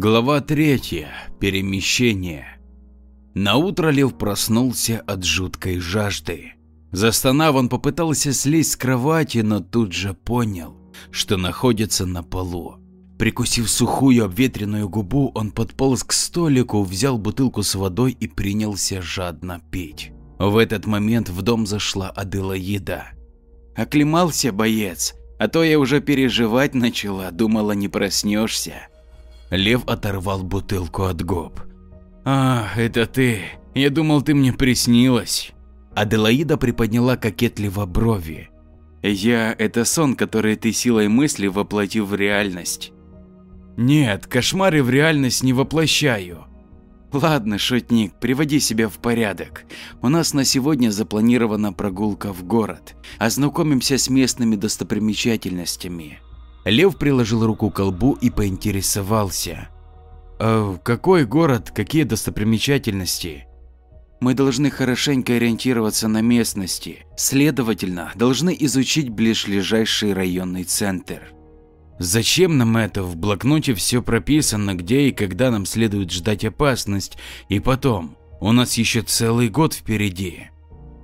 Глава третья. Перемещение. Наутро Лев проснулся от жуткой жажды. Застонав, он попытался слезть с кровати, но тут же понял, что находится на полу. Прикусив сухую обветренную губу, он подполз к столику, взял бутылку с водой и принялся жадно пить. В этот момент в дом зашла Аделаида. «Оклемался, боец, а то я уже переживать начала, думала не проснешься». Лев оторвал бутылку от губ. «А, это ты. Я думал, ты мне приснилась». Аделаида приподняла кокетливо брови. «Я – это сон, который ты силой мысли воплотил в реальность». «Нет, кошмары в реальность не воплощаю». «Ладно, шутник, приводи себя в порядок. У нас на сегодня запланирована прогулка в город. Ознакомимся с местными достопримечательностями». Лев приложил руку к колбу и поинтересовался. «А какой город, какие достопримечательности?» Мы должны хорошенько ориентироваться на местности, следовательно, должны изучить ближайший районный центр. Зачем нам это? В блокноте все прописано, где и когда нам следует ждать опасность. И потом, у нас еще целый год впереди.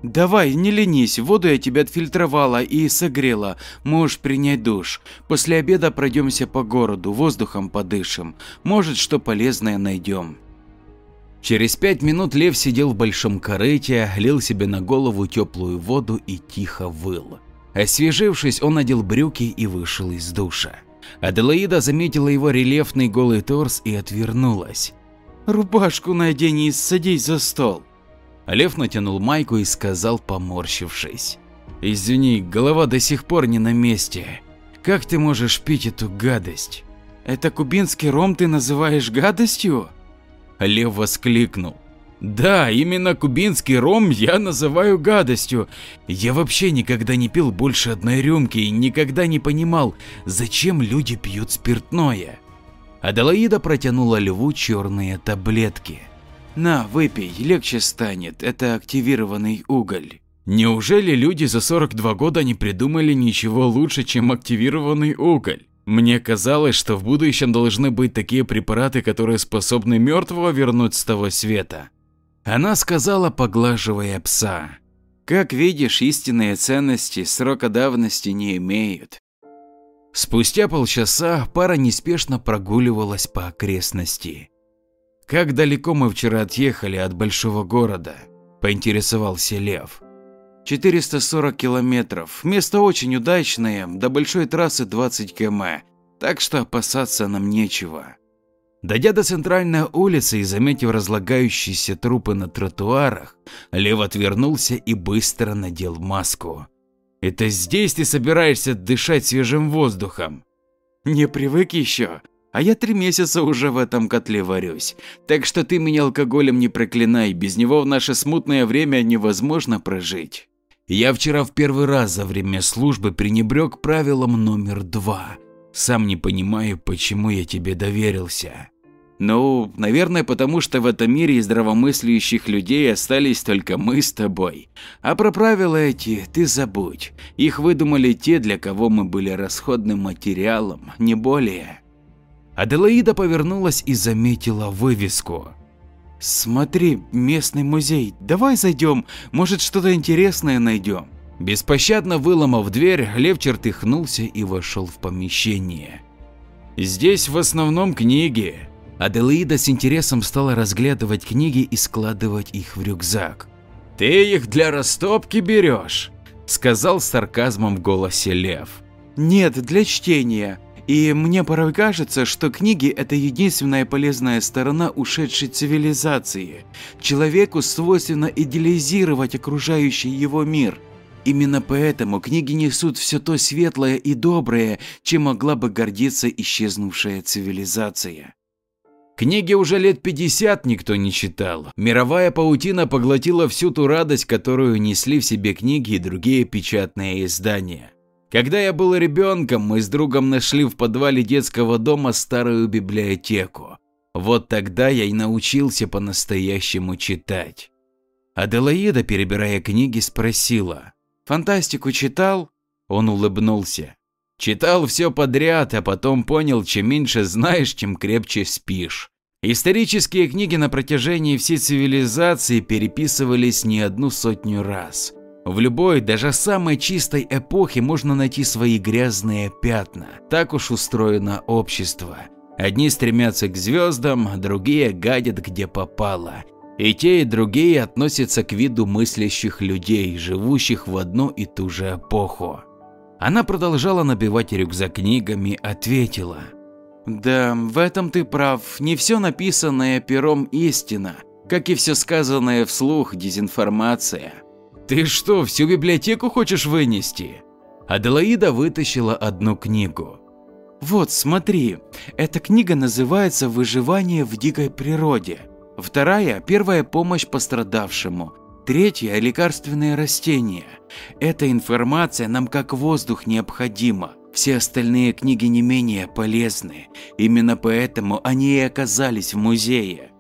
Давай, не ленись, воду я тебя отфильтровала и согрела, можешь принять душ. После обеда пройдемся по городу, воздухом подышим, может что полезное найдем. Через пять минут Лев сидел в большом корыте, лил себе на голову теплую воду и тихо выл. Освежившись, он надел брюки и вышел из душа. Аделаида заметила его рельефный голый торс и отвернулась. «Рубашку надень и садись за стол». Лев натянул майку и сказал, поморщившись. «Извини, голова до сих пор не на месте. Как ты можешь пить эту гадость?» «Это кубинский ром ты называешь гадостью?» Лев воскликнул. Да, именно кубинский ром я называю гадостью. Я вообще никогда не пил больше одной рюмки и никогда не понимал, зачем люди пьют спиртное. Аделаида протянула льву черные таблетки. На, выпей, легче станет, это активированный уголь. Неужели люди за 42 года не придумали ничего лучше, чем активированный уголь? Мне казалось, что в будущем должны быть такие препараты, которые способны мертвого вернуть с того света. Она сказала, поглаживая пса. Как видишь, истинные ценности срока давности не имеют. Спустя полчаса пара неспешно прогуливалась по окрестности. «Как далеко мы вчера отъехали от большого города?» – поинтересовался Лев. 440 километров. Место очень удачное, до большой трассы 20 км, так что опасаться нам нечего. Дойдя до центральной улицы и заметив разлагающиеся трупы на тротуарах, Лев отвернулся и быстро надел маску. «Это здесь ты собираешься дышать свежим воздухом?» «Не привык еще, а я три месяца уже в этом котле варюсь, так что ты меня алкоголем не проклинай, без него в наше смутное время невозможно прожить». Я вчера в первый раз за время службы пренебрег правилом номер два. Сам не понимаю, почему я тебе доверился. Ну, наверное, потому что в этом мире здравомыслящих людей остались только мы с тобой. А про правила эти ты забудь. Их выдумали те, для кого мы были расходным материалом, не более. Аделаида повернулась и заметила вывеску. Смотри, местный музей, давай зайдем, может что-то интересное найдем. Беспощадно выломав дверь, Лев чертыхнулся и вошел в помещение. Здесь в основном книги. Аделаида с интересом стала разглядывать книги и складывать их в рюкзак. «Ты их для растопки берешь?» – сказал с сарказмом в голосе Лев. «Нет, для чтения. И мне порой кажется, что книги – это единственная полезная сторона ушедшей цивилизации. Человеку свойственно идеализировать окружающий его мир. Именно поэтому книги несут все то светлое и доброе, чем могла бы гордиться исчезнувшая цивилизация. Книги уже лет 50 никто не читал. Мировая паутина поглотила всю ту радость, которую несли в себе книги и другие печатные издания. Когда я был ребенком, мы с другом нашли в подвале детского дома старую библиотеку. Вот тогда я и научился по-настоящему читать. Аделаида, перебирая книги, спросила. «Фантастику читал?» Он улыбнулся. Читал все подряд, а потом понял, чем меньше знаешь, тем крепче спишь. Исторические книги на протяжении всей цивилизации переписывались не одну сотню раз. В любой, даже самой чистой эпохе можно найти свои грязные пятна. Так уж устроено общество. Одни стремятся к звездам, другие гадят где попало. И те, и другие относятся к виду мыслящих людей, живущих в одну и ту же эпоху. Она продолжала набивать рюкзак книгами, ответила. Да, в этом ты прав, не все написанное пером истина, как и все сказанное вслух дезинформация. Ты что, всю библиотеку хочешь вынести? Аделаида вытащила одну книгу. Вот, смотри, эта книга называется «Выживание в дикой природе». Вторая – «Первая помощь пострадавшему». Третья – «Лекарственные растения». Эта информация нам как воздух необходима. Все остальные книги не менее полезны. Именно поэтому они и оказались в музее.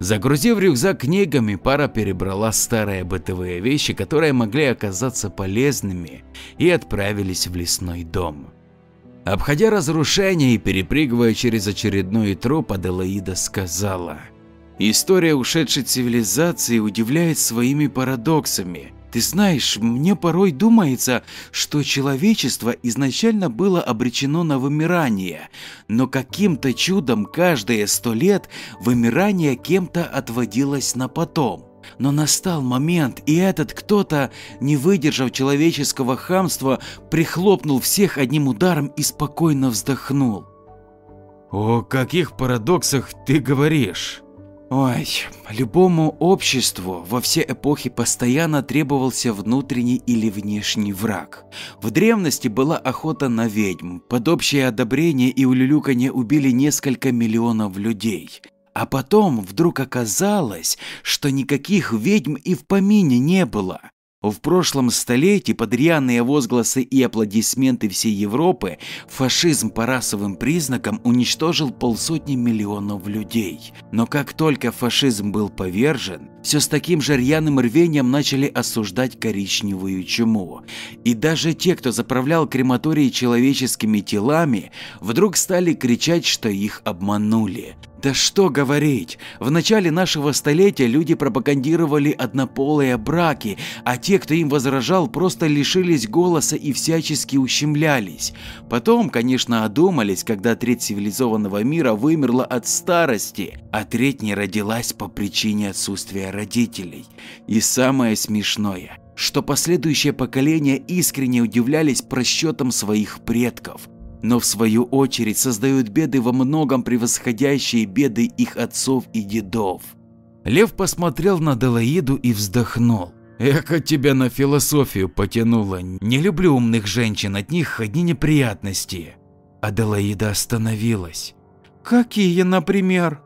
Загрузив рюкзак книгами, пара перебрала старые бытовые вещи, которые могли оказаться полезными, и отправились в лесной дом. Обходя разрушения и перепрыгивая через очередной труп, Аделаида сказала. История ушедшей цивилизации удивляет своими парадоксами. Ты знаешь, мне порой думается, что человечество изначально было обречено на вымирание, но каким-то чудом каждые сто лет вымирание кем-то отводилось на потом. Но настал момент, и этот кто-то, не выдержав человеческого хамства, прихлопнул всех одним ударом и спокойно вздохнул. О каких парадоксах ты говоришь? Ой, любому обществу во все эпохи постоянно требовался внутренний или внешний враг. В древности была охота на ведьм, под общее одобрение и улюлюканье убили несколько миллионов людей. А потом вдруг оказалось, что никаких ведьм и в помине не было. В прошлом столетии под рьяные возгласы и аплодисменты всей Европы фашизм по расовым признакам уничтожил полсотни миллионов людей. Но как только фашизм был повержен, все с таким же рьяным рвением начали осуждать коричневую чуму. И даже те, кто заправлял крематории человеческими телами, вдруг стали кричать, что их обманули. Да что говорить, в начале нашего столетия люди пропагандировали однополые браки, а те, кто им возражал, просто лишились голоса и всячески ущемлялись. Потом, конечно, одумались, когда треть цивилизованного мира вымерла от старости, а треть не родилась по причине отсутствия родителей. И самое смешное, что последующие поколения искренне удивлялись просчетам своих предков – но в свою очередь создают беды во многом превосходящие беды их отцов и дедов. Лев посмотрел на Делаиду и вздохнул. Эх, от тебя на философию потянуло. Не люблю умных женщин, от них одни неприятности. Аделаида остановилась. Какие, например?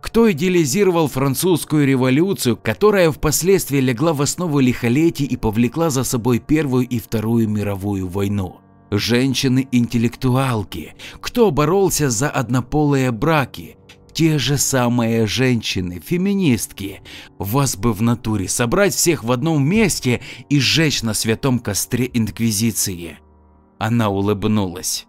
Кто идеализировал французскую революцию, которая впоследствии легла в основу лихолетий и повлекла за собой Первую и Вторую мировую войну? Женщины-интеллектуалки, кто боролся за однополые браки, те же самые женщины, феминистки. Вас бы в натуре собрать всех в одном месте и сжечь на святом костре Инквизиции. Она улыбнулась.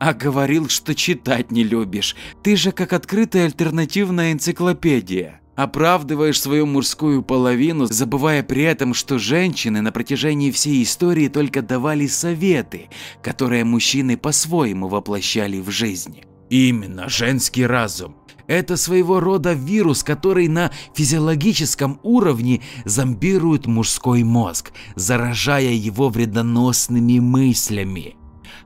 А говорил, что читать не любишь. Ты же как открытая альтернативная энциклопедия. Оправдываешь свою мужскую половину, забывая при этом, что женщины на протяжении всей истории только давали советы, которые мужчины по-своему воплощали в жизнь. Именно, женский разум. Это своего рода вирус, который на физиологическом уровне зомбирует мужской мозг, заражая его вредоносными мыслями.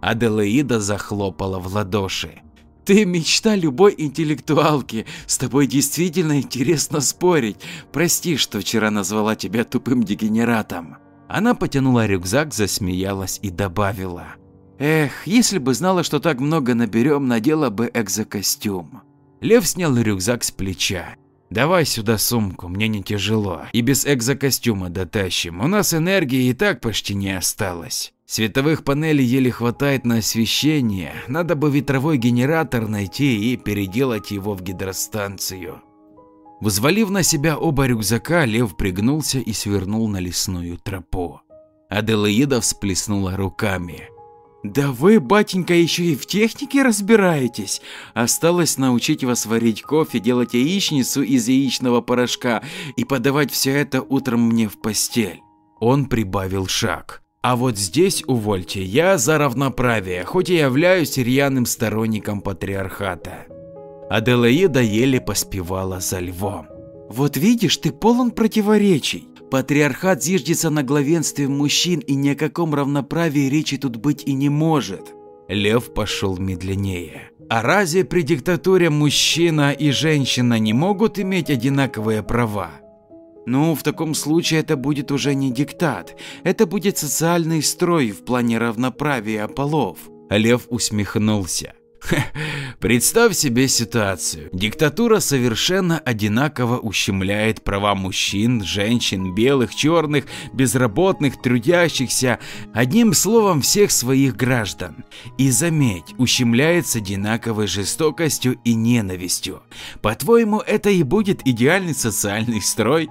Аделаида захлопала в ладоши. Ты мечта любой интеллектуалки, с тобой действительно интересно спорить. Прости, что вчера назвала тебя тупым дегенератом. Она потянула рюкзак, засмеялась и добавила. Эх, если бы знала, что так много наберем, надела бы экзокостюм. Лев снял рюкзак с плеча. Давай сюда сумку, мне не тяжело. И без экзокостюма дотащим, у нас энергии и так почти не осталось. Световых панелей еле хватает на освещение, надо бы ветровой генератор найти и переделать его в гидростанцию. Взвалив на себя оба рюкзака, лев пригнулся и свернул на лесную тропу. Аделаида всплеснула руками. Да вы, батенька, еще и в технике разбираетесь. Осталось научить вас варить кофе, делать яичницу из яичного порошка и подавать все это утром мне в постель. Он прибавил шаг. А вот здесь, увольте, я за равноправие, хоть и являюсь рьяным сторонником патриархата. Аделаида еле поспевала за львом. Вот видишь, ты полон противоречий. Патриархат зиждется на главенстве мужчин и ни о каком равноправии речи тут быть и не может. Лев пошел медленнее. А разве при диктатуре мужчина и женщина не могут иметь одинаковые права? Ну, в таком случае это будет уже не диктат, это будет социальный строй в плане равноправия полов. Лев усмехнулся. Представь себе ситуацию. Диктатура совершенно одинаково ущемляет права мужчин, женщин, белых, черных, безработных, трудящихся, одним словом всех своих граждан. И заметь, ущемляет с одинаковой жестокостью и ненавистью. По-твоему, это и будет идеальный социальный строй?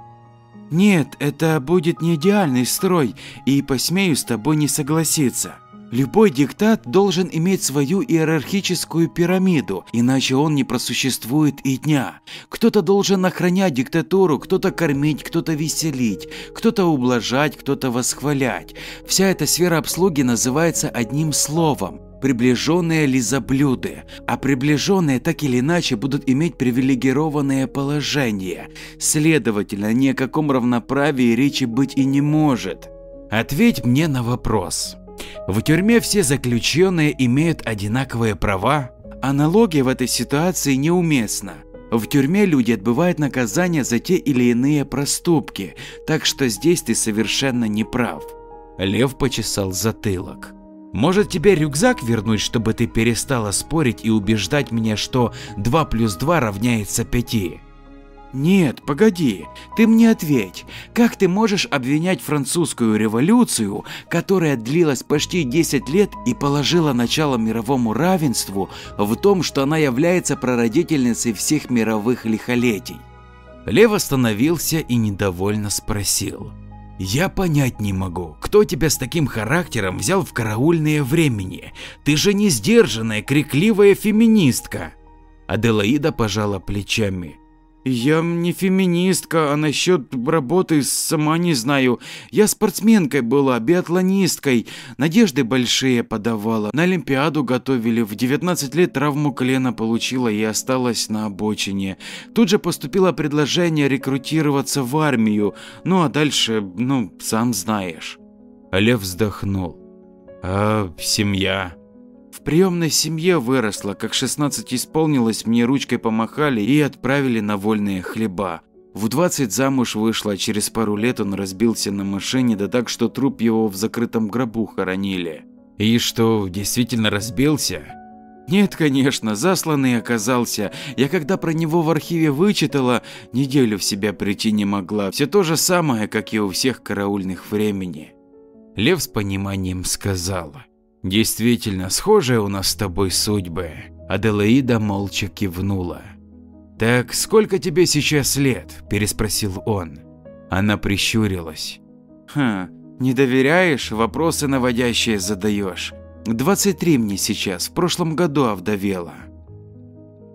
Нет, это будет не идеальный строй, и посмею с тобой не согласиться. Любой диктат должен иметь свою иерархическую пирамиду, иначе он не просуществует и дня. Кто-то должен охранять диктатуру, кто-то кормить, кто-то веселить, кто-то ублажать, кто-то восхвалять. Вся эта сфера обслуги называется одним словом приближенные лизоблюды, а приближенные так или иначе будут иметь привилегированное положение. Следовательно, ни о каком равноправии речи быть и не может. Ответь мне на вопрос. В тюрьме все заключенные имеют одинаковые права? Аналогия в этой ситуации неуместна. В тюрьме люди отбывают наказание за те или иные проступки, так что здесь ты совершенно не прав. Лев почесал затылок. Может тебе рюкзак вернуть, чтобы ты перестала спорить и убеждать меня, что 2 плюс 2 равняется 5? Нет, погоди, ты мне ответь, как ты можешь обвинять французскую революцию, которая длилась почти 10 лет и положила начало мировому равенству, в том, что она является прародительницей всех мировых лихолетий? Лев остановился и недовольно спросил. Я понять не могу, кто тебя с таким характером взял в караульные времени? Ты же не сдержанная, крикливая феминистка. Аделаида пожала плечами. Я не феминистка, а насчет работы сама не знаю. Я спортсменкой была, биатлонисткой, надежды большие подавала. На Олимпиаду готовили, в 19 лет травму колена получила и осталась на обочине. Тут же поступило предложение рекрутироваться в армию, ну а дальше, ну, сам знаешь. Лев вздохнул. А семья? В приемной семье выросла, как 16 исполнилось, мне ручкой помахали и отправили на вольные хлеба. В 20 замуж вышла, а через пару лет он разбился на машине, да так, что труп его в закрытом гробу хоронили. И что, действительно разбился? Нет, конечно, засланный оказался. Я когда про него в архиве вычитала, неделю в себя прийти не могла. Все то же самое, как и у всех караульных времени. Лев с пониманием сказала. Действительно, схожие у нас с тобой судьбы. Аделаида молча кивнула. Так сколько тебе сейчас лет? переспросил он. Она прищурилась. Хм, не доверяешь, вопросы наводящие задаешь. 23 мне сейчас, в прошлом году овдовела.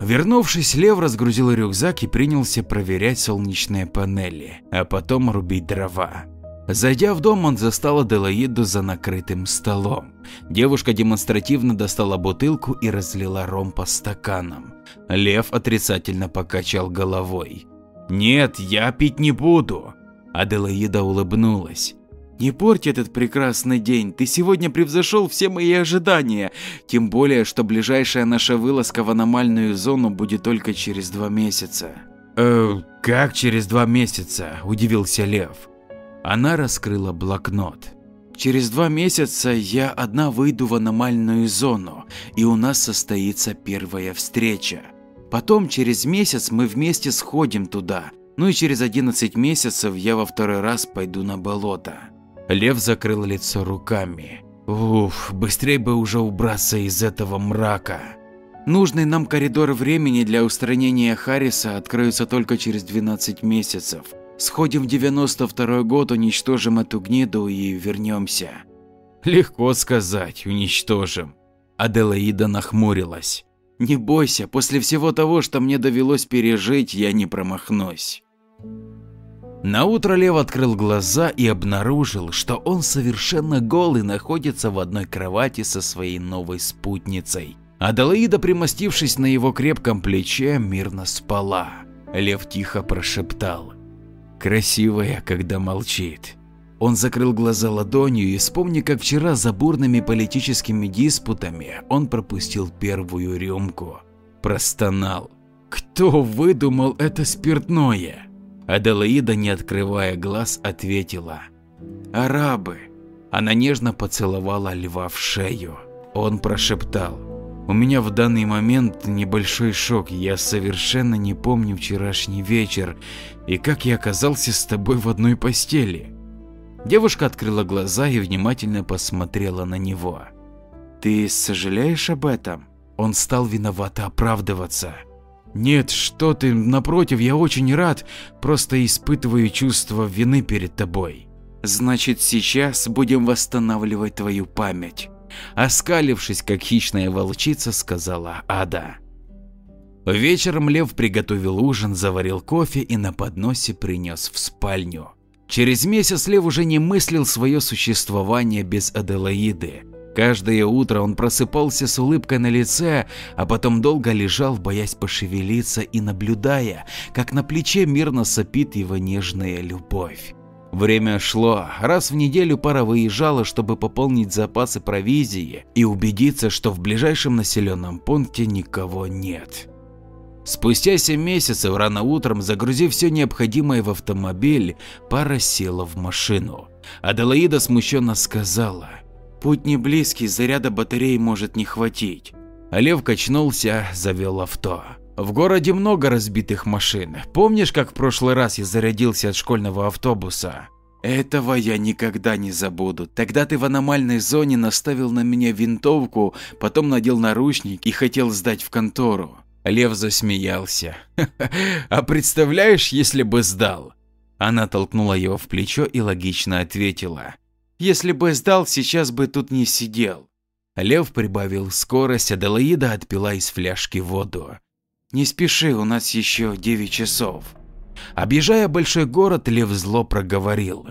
Вернувшись, Лев разгрузил рюкзак и принялся проверять солнечные панели, а потом рубить дрова. Зайдя в дом, он застал Аделаиду за накрытым столом. Девушка демонстративно достала бутылку и разлила ром по стаканам. Лев отрицательно покачал головой. «Нет, я пить не буду!» Аделаида улыбнулась. «Не порти этот прекрасный день, ты сегодня превзошел все мои ожидания, тем более, что ближайшая наша вылазка в аномальную зону будет только через два месяца». «Э, как через два месяца?» – удивился Лев. Она раскрыла блокнот. Через два месяца я одна выйду в аномальную зону, и у нас состоится первая встреча. Потом через месяц мы вместе сходим туда, ну и через 11 месяцев я во второй раз пойду на болото. Лев закрыл лицо руками. Уф, быстрее бы уже убраться из этого мрака. Нужный нам коридор времени для устранения Харриса откроется только через 12 месяцев. Сходим в 92 год, уничтожим эту гниду и вернемся. Легко сказать, уничтожим. Аделаида нахмурилась. Не бойся, после всего того, что мне довелось пережить, я не промахнусь. Наутро Лев открыл глаза и обнаружил, что он совершенно голый находится в одной кровати со своей новой спутницей. Аделаида, примостившись на его крепком плече, мирно спала. Лев тихо прошептал. Красивая, когда молчит. Он закрыл глаза ладонью и, вспомни, как вчера за бурными политическими диспутами он пропустил первую рюмку. Простонал. Кто выдумал это спиртное? Аделаида, не открывая глаз, ответила. Арабы. Она нежно поцеловала льва в шею. Он прошептал. У меня в данный момент небольшой шок, я совершенно не помню вчерашний вечер и как я оказался с тобой в одной постели. Девушка открыла глаза и внимательно посмотрела на него. Ты сожалеешь об этом? Он стал виновато оправдываться. Нет, что ты, напротив, я очень рад, просто испытываю чувство вины перед тобой. Значит, сейчас будем восстанавливать твою память. Оскалившись, как хищная волчица, сказала Ада. Вечером Лев приготовил ужин, заварил кофе и на подносе принес в спальню. Через месяц Лев уже не мыслил свое существование без Аделаиды. Каждое утро он просыпался с улыбкой на лице, а потом долго лежал, боясь пошевелиться и наблюдая, как на плече мирно сопит его нежная любовь. Время шло, раз в неделю пара выезжала, чтобы пополнить запасы провизии и убедиться, что в ближайшем населенном пункте никого нет. Спустя 7 месяцев рано утром, загрузив все необходимое в автомобиль, пара села в машину. Аделаида смущенно сказала. Путь не близкий, заряда батареи может не хватить. А Лев качнулся, завел авто. В городе много разбитых машин. Помнишь, как в прошлый раз я зарядился от школьного автобуса? Этого я никогда не забуду. Тогда ты в аномальной зоне наставил на меня винтовку, потом надел наручник и хотел сдать в контору. Лев засмеялся. А представляешь, если бы сдал? Она толкнула его в плечо и логично ответила. Если бы сдал, сейчас бы тут не сидел. Лев прибавил скорость, а Делаида отпила из фляжки воду. Не спеши, у нас еще 9 часов. Объезжая большой город, Лев зло проговорил.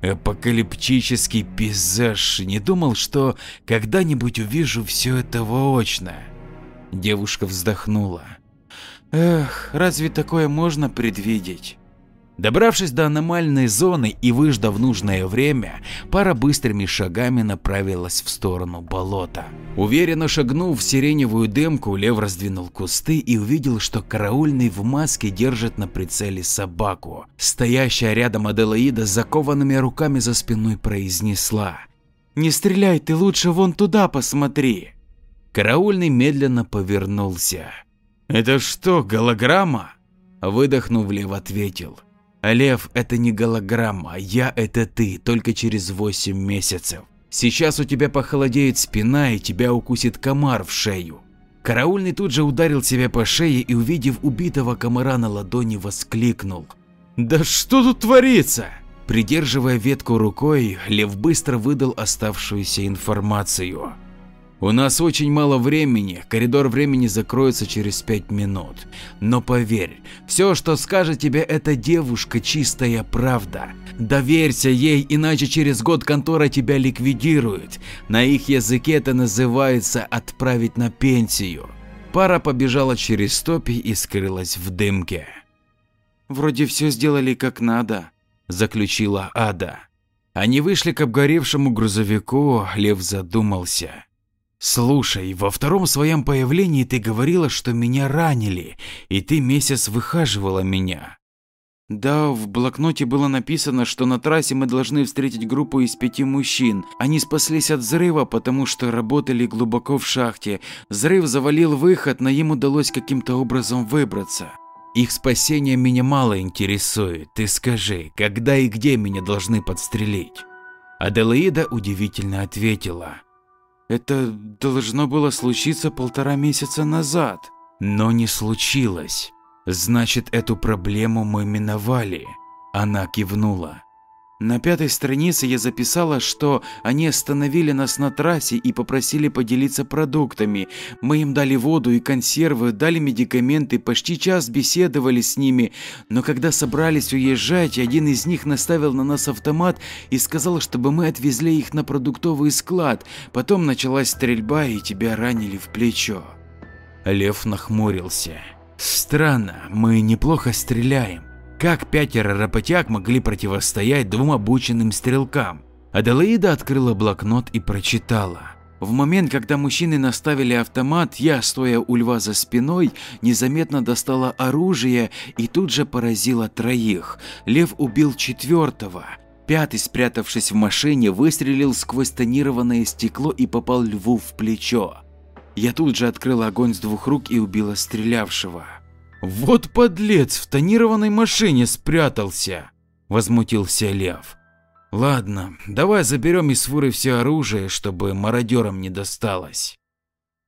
Апокалиптический пейзаж, не думал, что когда-нибудь увижу все это воочно. Девушка вздохнула. Эх, разве такое можно предвидеть? Добравшись до аномальной зоны и выждав нужное время, пара быстрыми шагами направилась в сторону болота. Уверенно шагнув в сиреневую дымку, Лев раздвинул кусты и увидел, что караульный в маске держит на прицеле собаку. Стоящая рядом Аделаида с закованными руками за спиной произнесла. «Не стреляй, ты лучше вон туда посмотри». Караульный медленно повернулся. «Это что, голограмма?» Выдохнув, Лев ответил. Лев, это не голограмма, я это ты, только через 8 месяцев. Сейчас у тебя похолодеет спина и тебя укусит комар в шею. Караульный тут же ударил себя по шее и, увидев убитого комара на ладони, воскликнул. «Да что тут творится?» Придерживая ветку рукой, Лев быстро выдал оставшуюся информацию. У нас очень мало времени, коридор времени закроется через пять минут. Но поверь, все, что скажет тебе эта девушка, чистая правда. Доверься ей, иначе через год контора тебя ликвидирует. На их языке это называется отправить на пенсию. Пара побежала через топи и скрылась в дымке. Вроде все сделали как надо, заключила Ада. Они вышли к обгоревшему грузовику, Лев задумался. Слушай, во втором своем появлении ты говорила, что меня ранили, и ты месяц выхаживала меня. Да, в блокноте было написано, что на трассе мы должны встретить группу из пяти мужчин. Они спаслись от взрыва, потому что работали глубоко в шахте. Взрыв завалил выход, но им удалось каким-то образом выбраться. Их спасение меня мало интересует. Ты скажи, когда и где меня должны подстрелить? Аделаида удивительно ответила. Это должно было случиться полтора месяца назад. Но не случилось. Значит, эту проблему мы миновали. Она кивнула. На пятой странице я записала, что они остановили нас на трассе и попросили поделиться продуктами. Мы им дали воду и консервы, дали медикаменты, почти час беседовали с ними. Но когда собрались уезжать, один из них наставил на нас автомат и сказал, чтобы мы отвезли их на продуктовый склад. Потом началась стрельба и тебя ранили в плечо. Лев нахмурился. Странно, мы неплохо стреляем. Как пятеро работяг могли противостоять двум обученным стрелкам? Аделаида открыла блокнот и прочитала. В момент, когда мужчины наставили автомат, я, стоя у льва за спиной, незаметно достала оружие и тут же поразила троих. Лев убил четвертого. Пятый, спрятавшись в машине, выстрелил сквозь тонированное стекло и попал льву в плечо. Я тут же открыла огонь с двух рук и убила стрелявшего. Вот подлец в тонированной машине спрятался, возмутился Лев. Ладно, давай заберем из фуры все оружие, чтобы мародерам не досталось.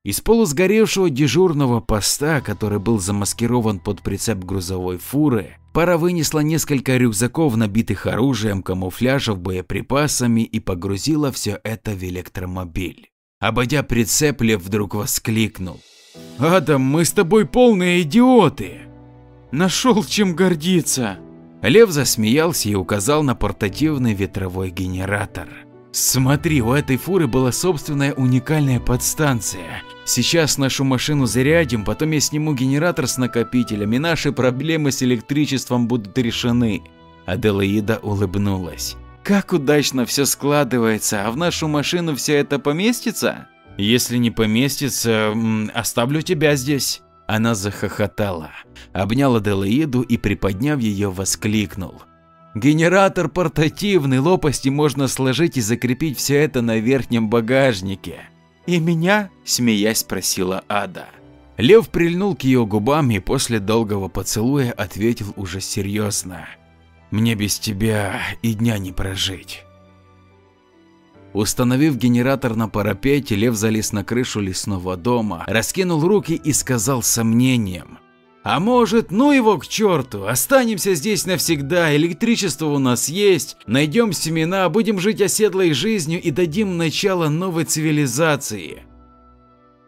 Из полусгоревшего дежурного поста, который был замаскирован под прицеп грузовой фуры, пара вынесла несколько рюкзаков, набитых оружием, камуфляжев, боеприпасами и погрузила все это в электромобиль. Обойдя прицеп, Лев вдруг воскликнул. Адам, мы с тобой полные идиоты. Нашел чем гордиться. Лев засмеялся и указал на портативный ветровой генератор. Смотри, у этой фуры была собственная уникальная подстанция. Сейчас нашу машину зарядим, потом я сниму генератор с накопителем, и наши проблемы с электричеством будут решены. Аделаида улыбнулась. Как удачно все складывается, а в нашу машину все это поместится? Если не поместится, оставлю тебя здесь. Она захохотала, обняла Делаиду и, приподняв ее, воскликнул. Генератор портативный, лопасти можно сложить и закрепить все это на верхнем багажнике. И меня? Смеясь спросила Ада. Лев прильнул к ее губам и после долгого поцелуя ответил уже серьезно. Мне без тебя и дня не прожить. Установив генератор на парапете, Лев залез на крышу лесного дома, раскинул руки и сказал сомнением. А может, ну его к черту, останемся здесь навсегда, электричество у нас есть, найдем семена, будем жить оседлой жизнью и дадим начало новой цивилизации.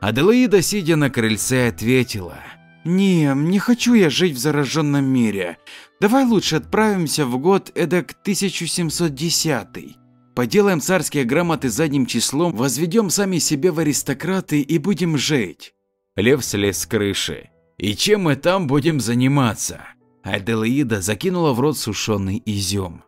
Аделаида, сидя на крыльце, ответила. Не, не хочу я жить в зараженном мире. Давай лучше отправимся в год эдак 1710. Поделаем царские грамоты задним числом, возведем сами себе в аристократы и будем жить. Лев слез с крыши. И чем мы там будем заниматься? Аделаида закинула в рот сушеный изюм.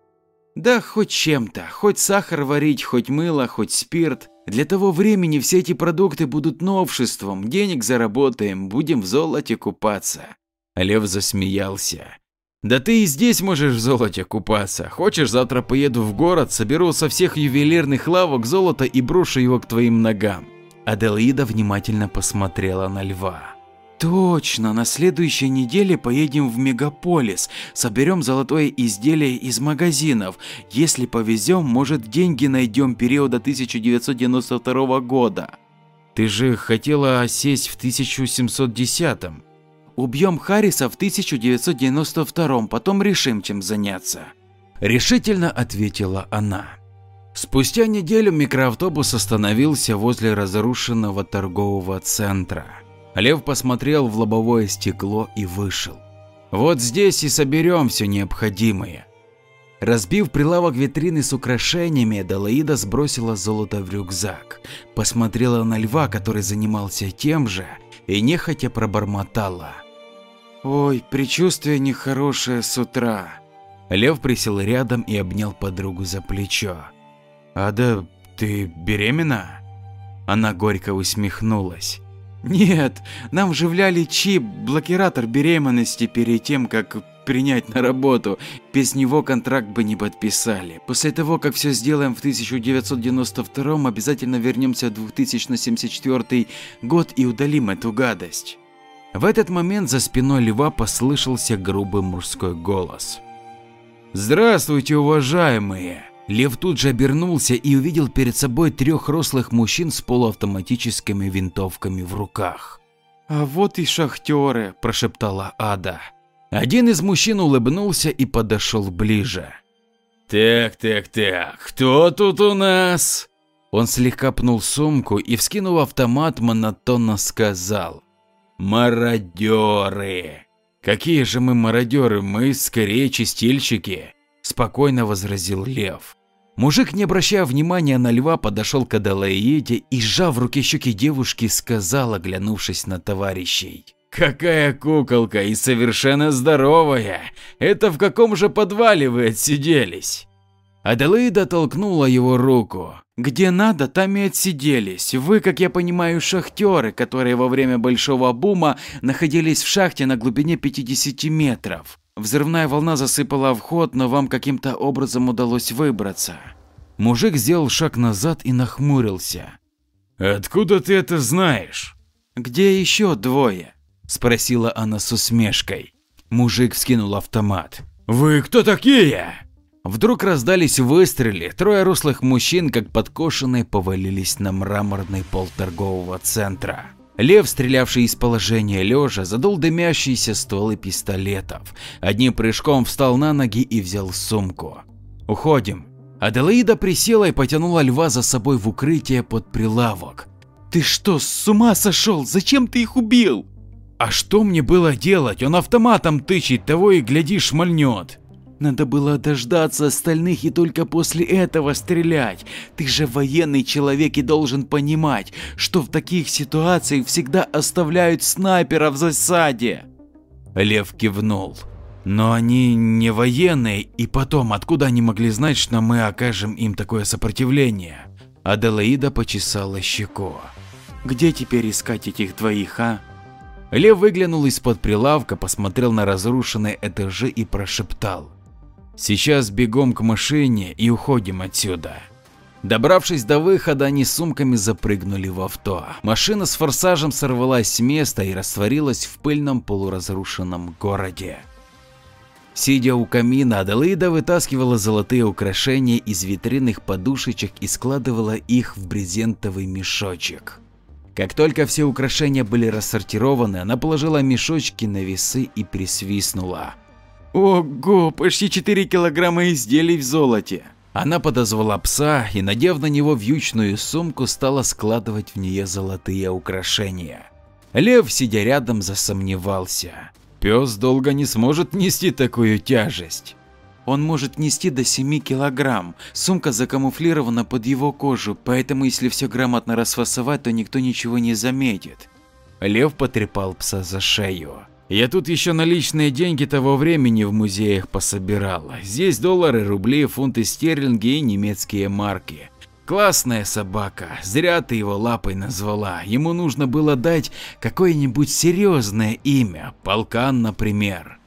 Да хоть чем-то, хоть сахар варить, хоть мыло, хоть спирт. Для того времени все эти продукты будут новшеством, денег заработаем, будем в золоте купаться. Лев засмеялся. Да ты и здесь можешь в золоте купаться. Хочешь, завтра поеду в город, соберу со всех ювелирных лавок золото и брошу его к твоим ногам. Аделаида внимательно посмотрела на льва. Точно, на следующей неделе поедем в мегаполис, соберем золотое изделие из магазинов. Если повезем, может деньги найдем периода 1992 года. Ты же хотела осесть в 1710 -м. Убьем Харриса в 1992, потом решим, чем заняться. Решительно ответила она. Спустя неделю микроавтобус остановился возле разрушенного торгового центра. Лев посмотрел в лобовое стекло и вышел. Вот здесь и соберем все необходимое. Разбив прилавок витрины с украшениями, Далаида сбросила золото в рюкзак, посмотрела на льва, который занимался тем же, и нехотя пробормотала. Ой, предчувствие нехорошее с утра. Лев присел рядом и обнял подругу за плечо. Ада, ты беременна? Она горько усмехнулась. Нет, нам вживляли чип, блокиратор беременности перед тем, как принять на работу. Без него контракт бы не подписали. После того, как все сделаем в 1992, обязательно вернемся в 2074 год и удалим эту гадость. В этот момент за спиной льва послышался грубый мужской голос. «Здравствуйте, уважаемые!» Лев тут же обернулся и увидел перед собой трех рослых мужчин с полуавтоматическими винтовками в руках. «А вот и шахтеры», – прошептала Ада. Один из мужчин улыбнулся и подошел ближе. Так, так, так, кто тут у нас? Он слегка пнул сумку и, вскинув автомат, монотонно сказал. Мародеры. Какие же мы мародеры, мы скорее чистильщики, спокойно возразил Лев. Мужик, не обращая внимания на льва, подошел к Аделаиде и, сжав в руке щеки девушки, сказал, оглянувшись на товарищей. Какая куколка и совершенно здоровая. Это в каком же подвале вы отсиделись? Аделаида толкнула его руку. Где надо, там и отсиделись. Вы, как я понимаю, шахтеры, которые во время большого бума находились в шахте на глубине 50 метров. Взрывная волна засыпала вход, но вам каким-то образом удалось выбраться. Мужик сделал шаг назад и нахмурился. Откуда ты это знаешь? Где еще двое? Спросила она с усмешкой. Мужик вскинул автомат. Вы кто такие? Вдруг раздались выстрелы, трое рослых мужчин, как подкошенные, повалились на мраморный пол торгового центра. Лев, стрелявший из положения лежа, задул дымящиеся стволы пистолетов. Одним прыжком встал на ноги и взял сумку. «Уходим». Аделаида присела и потянула льва за собой в укрытие под прилавок. «Ты что, с ума сошел? Зачем ты их убил?» «А что мне было делать? Он автоматом тычет, того и гляди шмальнет». Надо было дождаться остальных и только после этого стрелять. Ты же военный человек и должен понимать, что в таких ситуациях всегда оставляют снайпера в засаде. Лев кивнул. Но они не военные, и потом, откуда они могли знать, что мы окажем им такое сопротивление? Аделаида почесала щеку. Где теперь искать этих двоих, а? Лев выглянул из-под прилавка, посмотрел на разрушенные этажи и прошептал. Сейчас бегом к машине и уходим отсюда. Добравшись до выхода, они сумками запрыгнули в авто. Машина с форсажем сорвалась с места и растворилась в пыльном полуразрушенном городе. Сидя у камина, Аделаида вытаскивала золотые украшения из витринных подушечек и складывала их в брезентовый мешочек. Как только все украшения были рассортированы, она положила мешочки на весы и присвистнула. Ого, почти 4 килограмма изделий в золоте. Она подозвала пса и, надев на него вьючную сумку, стала складывать в нее золотые украшения. Лев, сидя рядом, засомневался. Пес долго не сможет нести такую тяжесть. Он может нести до 7 килограмм. Сумка закамуфлирована под его кожу, поэтому если все грамотно расфасовать, то никто ничего не заметит. Лев потрепал пса за шею. Я тут еще наличные деньги того времени в музеях пособирал. Здесь доллары, рубли, фунты стерлинги и немецкие марки. Классная собака, зря ты его лапой назвала. Ему нужно было дать какое-нибудь серьезное имя, полкан, например.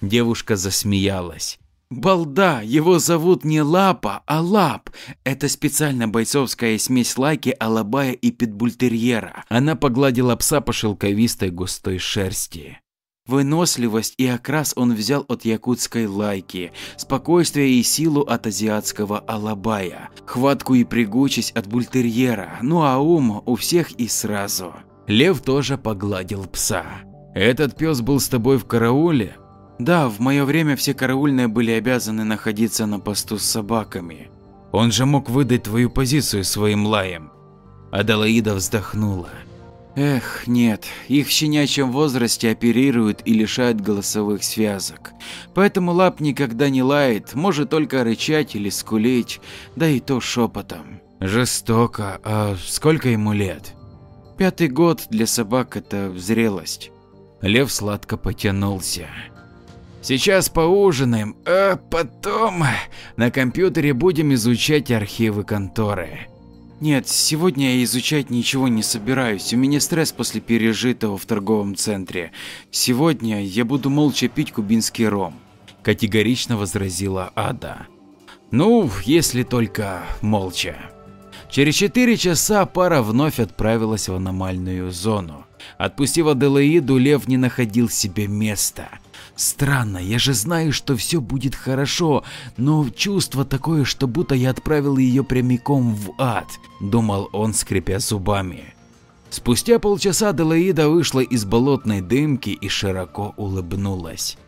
Девушка засмеялась. Балда, его зовут не Лапа, а Лап. Это специально бойцовская смесь лайки, алабая и питбультерьера. Она погладила пса по шелковистой густой шерсти. Выносливость и окрас он взял от якутской лайки, спокойствие и силу от азиатского алабая, хватку и прыгучесть от бультерьера, ну а ум у всех и сразу. Лев тоже погладил пса. Этот пес был с тобой в карауле? Да, в мое время все караульные были обязаны находиться на посту с собаками. Он же мог выдать твою позицию своим лаем. Аделаида вздохнула. Эх, нет, их в щенячьем возрасте оперируют и лишают голосовых связок. Поэтому лап никогда не лает, может только рычать или скулить, да и то шепотом. Жестоко. А сколько ему лет? Пятый год для собак это зрелость. Лев сладко потянулся. Сейчас поужинаем, а потом на компьютере будем изучать архивы конторы. Нет, сегодня я изучать ничего не собираюсь, у меня стресс после пережитого в торговом центре. Сегодня я буду молча пить кубинский ром. Категорично возразила Ада. Ну, если только молча. Через четыре часа пара вновь отправилась в аномальную зону. Отпустив Аделаиду, Лев не находил себе места. Странно, я же знаю, что все будет хорошо, но чувство такое, что будто я отправил ее прямиком в ад, думал он, скрипя зубами. Спустя полчаса Делаида вышла из болотной дымки и широко улыбнулась.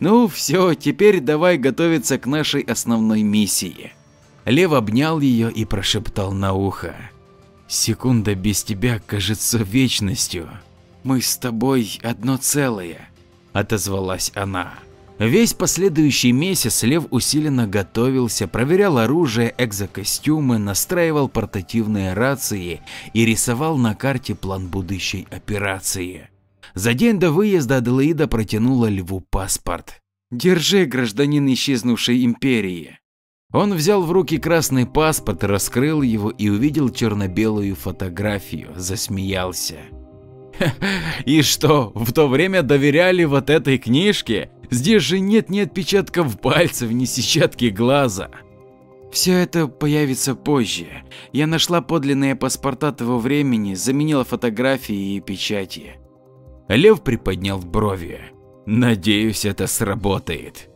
Ну все, теперь давай готовиться к нашей основной миссии. Лев обнял ее и прошептал на ухо. Секунда без тебя кажется вечностью. Мы с тобой одно целое, отозвалась она. Весь последующий месяц Лев усиленно готовился, проверял оружие, экзокостюмы, настраивал портативные рации и рисовал на карте план будущей операции. За день до выезда Аделаида протянула Льву паспорт. «Держи, гражданин исчезнувшей империи». Он взял в руки красный паспорт, раскрыл его и увидел черно-белую фотографию, засмеялся. И что, в то время доверяли вот этой книжке? Здесь же нет ни отпечатков пальцев, ни сетчатки глаза. Все это появится позже. Я нашла подлинные паспорта того времени, заменила фотографии и печати. Лев приподнял брови. Надеюсь, это сработает.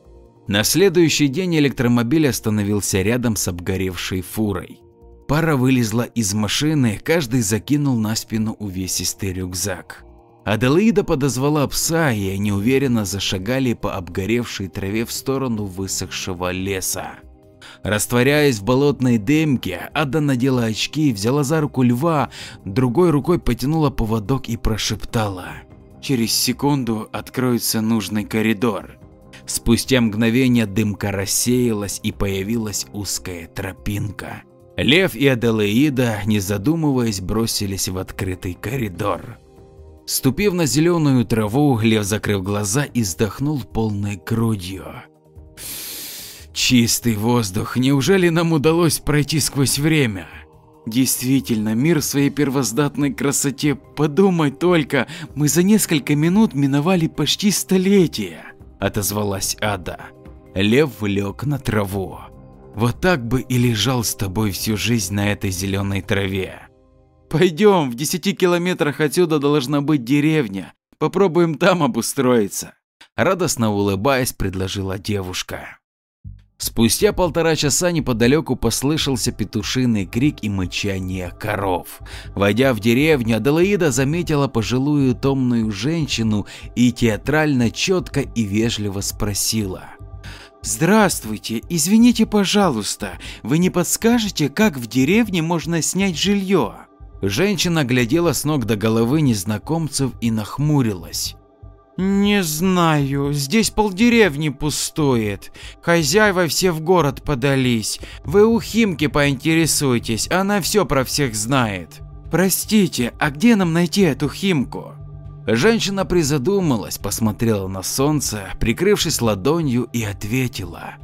На следующий день электромобиль остановился рядом с обгоревшей фурой. Пара вылезла из машины, каждый закинул на спину увесистый рюкзак. Аделаида подозвала пса, и они уверенно зашагали по обгоревшей траве в сторону высохшего леса. Растворяясь в болотной дымке, Ада надела очки, взяла за руку льва, другой рукой потянула поводок и прошептала. «Через секунду откроется нужный коридор». Спустя мгновение дымка рассеялась и появилась узкая тропинка. Лев и Аделаида, не задумываясь, бросились в открытый коридор. Ступив на зеленую траву, Лев закрыл глаза и вздохнул полной грудью. Чистый воздух, неужели нам удалось пройти сквозь время? Действительно, мир в своей первозданной красоте, подумай только, мы за несколько минут миновали почти столетие, отозвалась Ада. Лев лег на траву. Вот так бы и лежал с тобой всю жизнь на этой зеленой траве. Пойдем, в десяти километрах отсюда должна быть деревня. Попробуем там обустроиться. Радостно улыбаясь, предложила девушка. Спустя полтора часа неподалеку послышался петушиный крик и мычание коров. Войдя в деревню, Аделаида заметила пожилую томную женщину и театрально четко и вежливо спросила. Здравствуйте, извините, пожалуйста, вы не подскажете, как в деревне можно снять жилье? Женщина глядела с ног до головы незнакомцев и нахмурилась. Не знаю, здесь полдеревни пустует. Хозяева все в город подались. Вы у Химки поинтересуйтесь, она все про всех знает. Простите, а где нам найти эту Химку? Женщина призадумалась, посмотрела на солнце, прикрывшись ладонью и ответила.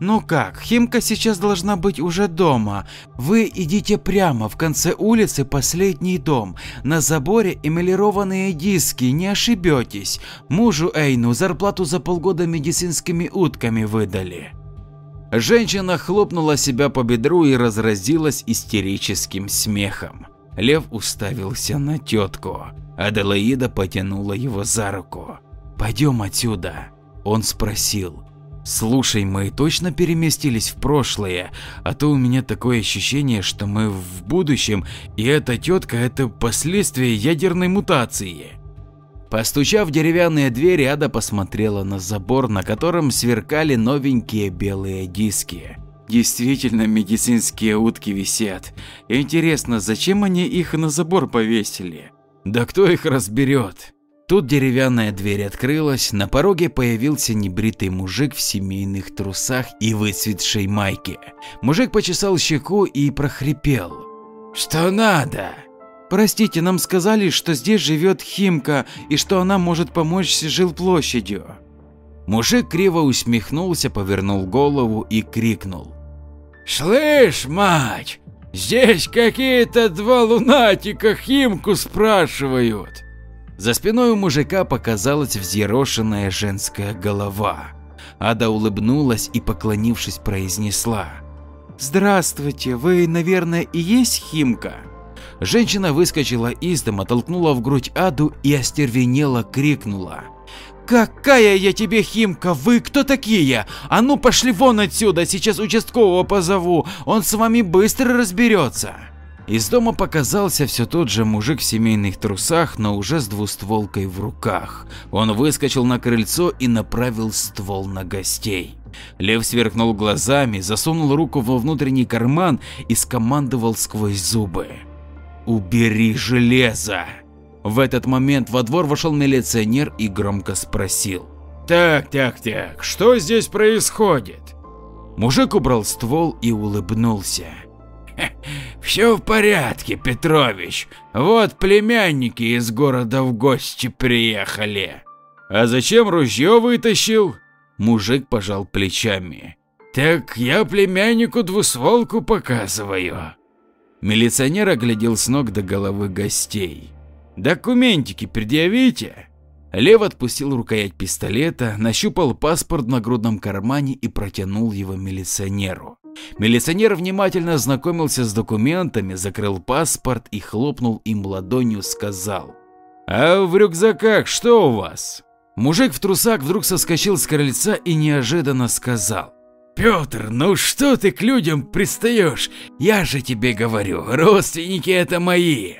Ну как, Химка сейчас должна быть уже дома. Вы идите прямо, в конце улицы последний дом. На заборе эмалированные диски, не ошибетесь. Мужу Эйну зарплату за полгода медицинскими утками выдали. Женщина хлопнула себя по бедру и разразилась истерическим смехом. Лев уставился на тетку. Аделаида потянула его за руку. «Пойдем отсюда», – он спросил. «Слушай, мы точно переместились в прошлое, а то у меня такое ощущение, что мы в будущем, и эта тетка – это последствия ядерной мутации». Постучав в деревянные двери, Ада посмотрела на забор, на котором сверкали новенькие белые диски. Действительно медицинские утки висят. Интересно, зачем они их на забор повесили? Да кто их разберет? Тут деревянная дверь открылась, на пороге появился небритый мужик в семейных трусах и выцветшей майке. Мужик почесал щеку и прохрипел. Что надо? Простите, нам сказали, что здесь живет Химка и что она может помочь с жилплощадью. Мужик криво усмехнулся, повернул голову и крикнул. «Слышь, мать, здесь какие-то два лунатика Химку спрашивают!» За спиной у мужика показалась взъерошенная женская голова. Ада улыбнулась и, поклонившись, произнесла. «Здравствуйте, вы, наверное, и есть Химка?» Женщина выскочила из дома, толкнула в грудь Аду и остервенело крикнула. «Какая я тебе Химка? Вы кто такие? А ну пошли вон отсюда, сейчас участкового позову, он с вами быстро разберется!» Из дома показался все тот же мужик в семейных трусах, но уже с двустволкой в руках. Он выскочил на крыльцо и направил ствол на гостей. Лев сверкнул глазами, засунул руку во внутренний карман и скомандовал сквозь зубы. «Убери железо!» В этот момент во двор вошел милиционер и громко спросил. «Так, так, так, что здесь происходит?» Мужик убрал ствол и улыбнулся. «Все в порядке, Петрович. Вот племянники из города в гости приехали». «А зачем ружье вытащил?» Мужик пожал плечами. «Так я племяннику двустволку показываю». Милиционер оглядел с ног до головы гостей. «Документики предъявите?» Лев отпустил рукоять пистолета, нащупал паспорт в нагрудном кармане и протянул его милиционеру. Милиционер внимательно ознакомился с документами, закрыл паспорт и хлопнул им ладонью, сказал. «А в рюкзаках что у вас?» Мужик в трусах вдруг соскочил с крыльца и неожиданно сказал. Петр, ну что ты к людям пристаешь? Я же тебе говорю, родственники это мои.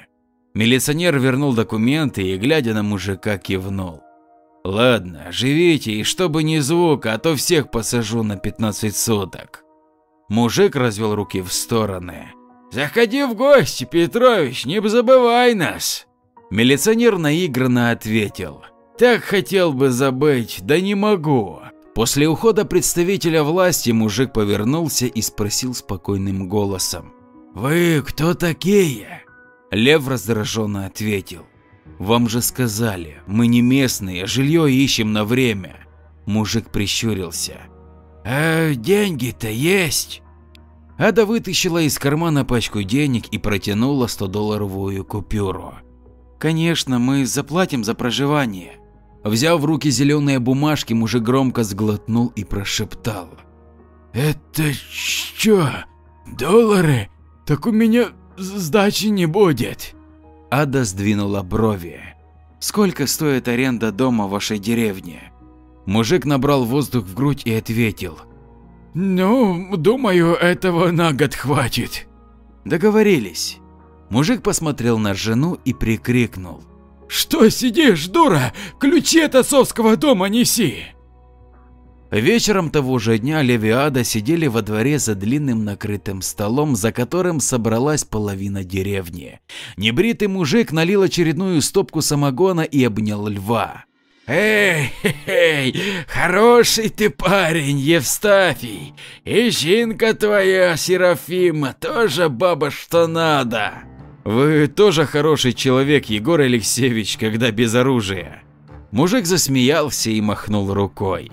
Милиционер вернул документы и, глядя на мужика, кивнул. Ладно, живите и чтобы ни звука, а то всех посажу на 15 суток. Мужик развел руки в стороны. Заходи в гости, Петрович, не забывай нас. Милиционер наигранно ответил. Так хотел бы забыть, да не могу. После ухода представителя власти мужик повернулся и спросил спокойным голосом. «Вы кто такие?» Лев раздраженно ответил. «Вам же сказали, мы не местные, жилье ищем на время». Мужик прищурился. «А деньги-то есть?» Ада вытащила из кармана пачку денег и протянула 100-долларовую купюру. «Конечно, мы заплатим за проживание», Взяв в руки зеленые бумажки, мужик громко сглотнул и прошептал. «Это что, доллары? Так у меня сдачи не будет!» Ада сдвинула брови. «Сколько стоит аренда дома в вашей деревне?» Мужик набрал воздух в грудь и ответил. «Ну, думаю, этого на год хватит». Договорились. Мужик посмотрел на жену и прикрикнул. Что сидишь, дура? Ключи от отцовского дома неси. Вечером того же дня Левиада сидели во дворе за длинным накрытым столом, за которым собралась половина деревни. Небритый мужик налил очередную стопку самогона и обнял льва. Эй, эй, хороший ты парень, Евстафий, и жинка твоя, Серафима, тоже баба что надо. Вы тоже хороший человек, Егор Алексеевич, когда без оружия. Мужик засмеялся и махнул рукой.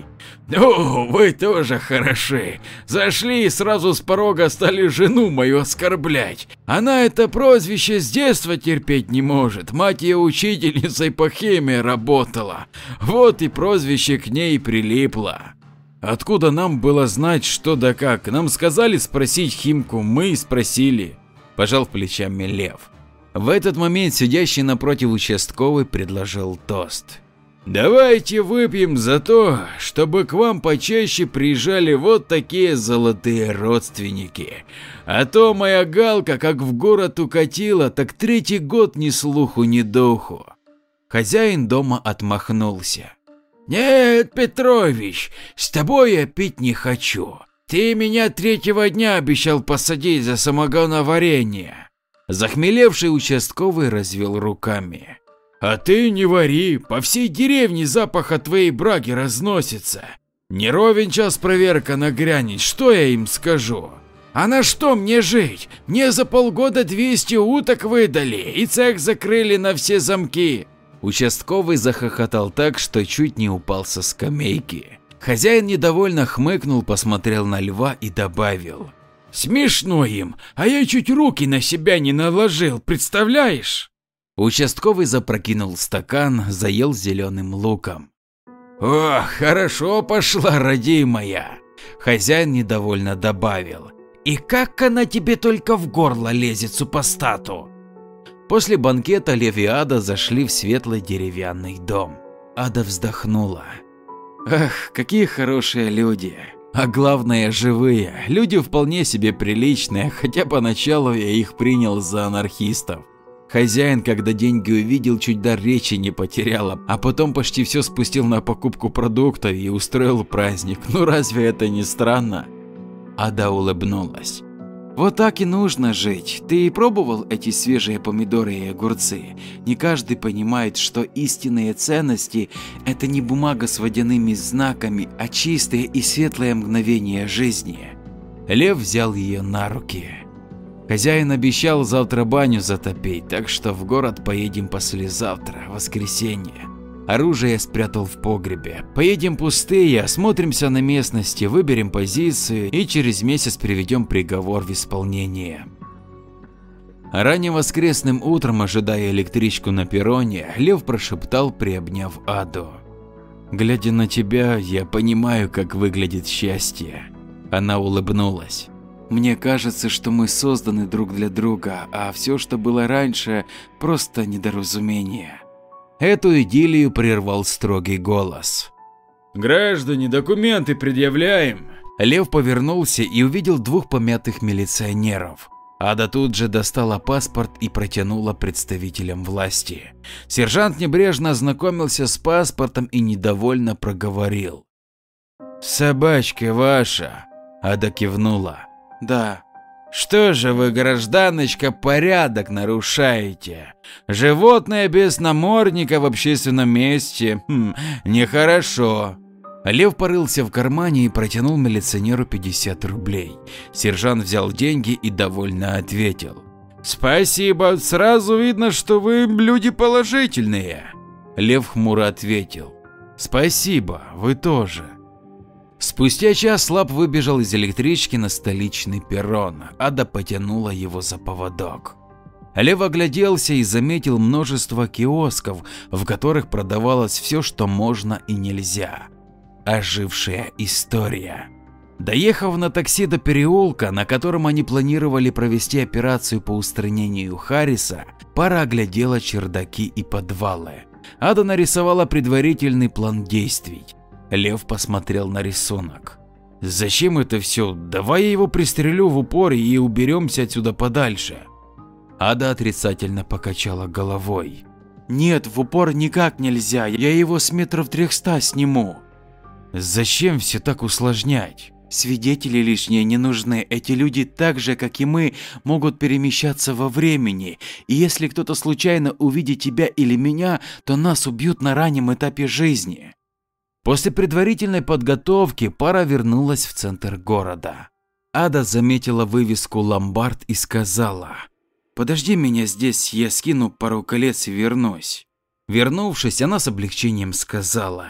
Ну, вы тоже хороши. Зашли и сразу с порога стали жену мою оскорблять. Она это прозвище с детства терпеть не может. Мать ее учительницей по химии работала. Вот и прозвище к ней прилипло. Откуда нам было знать, что да как? Нам сказали спросить Химку, мы и спросили пожал плечами Лев. В этот момент сидящий напротив участковый предложил тост. Давайте выпьем за то, чтобы к вам почаще приезжали вот такие золотые родственники. А то моя Галка как в город укатила, так третий год ни слуху, ни духу. Хозяин дома отмахнулся. Нет, Петрович, с тобой я пить не хочу. Ты меня третьего дня обещал посадить за самогоноварение. Захмелевший участковый развел руками. А ты не вари, по всей деревне запах от твоей браги разносится. Не ровен час проверка нагрянет, что я им скажу? А на что мне жить? Мне за полгода 200 уток выдали и цех закрыли на все замки. Участковый захохотал так, что чуть не упал со скамейки. Хозяин недовольно хмыкнул, посмотрел на льва и добавил. Смешно им, а я чуть руки на себя не наложил, представляешь? Участковый запрокинул стакан, заел зеленым луком. Ох, хорошо пошла, родимая. Хозяин недовольно добавил. И как она тебе только в горло лезет, супостату? После банкета Лев и Ада зашли в светлый деревянный дом. Ада вздохнула. Ах, какие хорошие люди. А главное живые, люди вполне себе приличные, хотя поначалу я их принял за анархистов. Хозяин, когда деньги увидел, чуть дар речи не потерял, а потом почти все спустил на покупку продуктов и устроил праздник. Ну разве это не странно? Ада улыбнулась. Вот так и нужно жить. Ты пробовал эти свежие помидоры и огурцы? Не каждый понимает, что истинные ценности – это не бумага с водяными знаками, а чистые и светлые мгновения жизни. Лев взял ее на руки. Хозяин обещал завтра баню затопить, так что в город поедем послезавтра, воскресенье. Оружие спрятал в погребе. Поедем пустые, осмотримся на местности, выберем позицию и через месяц приведем приговор в исполнение. Ранним воскресным утром, ожидая электричку на перроне, Лев прошептал, приобняв Аду. «Глядя на тебя, я понимаю, как выглядит счастье». Она улыбнулась. Мне кажется, что мы созданы друг для друга, а все, что было раньше, просто недоразумение. Эту идиллию прервал строгий голос. «Граждане, документы предъявляем!» Лев повернулся и увидел двух помятых милиционеров. Ада тут же достала паспорт и протянула представителям власти. Сержант небрежно ознакомился с паспортом и недовольно проговорил. «Собачка ваша!» Ада кивнула. «Да». Что же вы, гражданочка, порядок нарушаете? Животное без намордника в общественном месте? Хм, нехорошо. Лев порылся в кармане и протянул милиционеру 50 рублей. Сержант взял деньги и довольно ответил. «Спасибо, сразу видно, что вы люди положительные». Лев хмуро ответил. «Спасибо, вы тоже». Спустя час Лап выбежал из электрички на столичный перрон, Ада потянула его за поводок. Лев огляделся и заметил множество киосков, в которых продавалось все, что можно и нельзя. Ожившая история. Доехав на такси до переулка, на котором они планировали провести операцию по устранению Харриса, пара оглядела чердаки и подвалы. Ада нарисовала предварительный план действий. Лев посмотрел на рисунок. «Зачем это все? Давай я его пристрелю в упор и уберемся отсюда подальше». Ада отрицательно покачала головой. «Нет, в упор никак нельзя, я его с метров трехста сниму». «Зачем все так усложнять?» Свидетели лишние не нужны, эти люди так же, как и мы, могут перемещаться во времени, и если кто-то случайно увидит тебя или меня, то нас убьют на раннем этапе жизни. После предварительной подготовки пара вернулась в центр города. Ада заметила вывеску «Ломбард» и сказала «Подожди меня здесь, я скину пару колец и вернусь». Вернувшись, она с облегчением сказала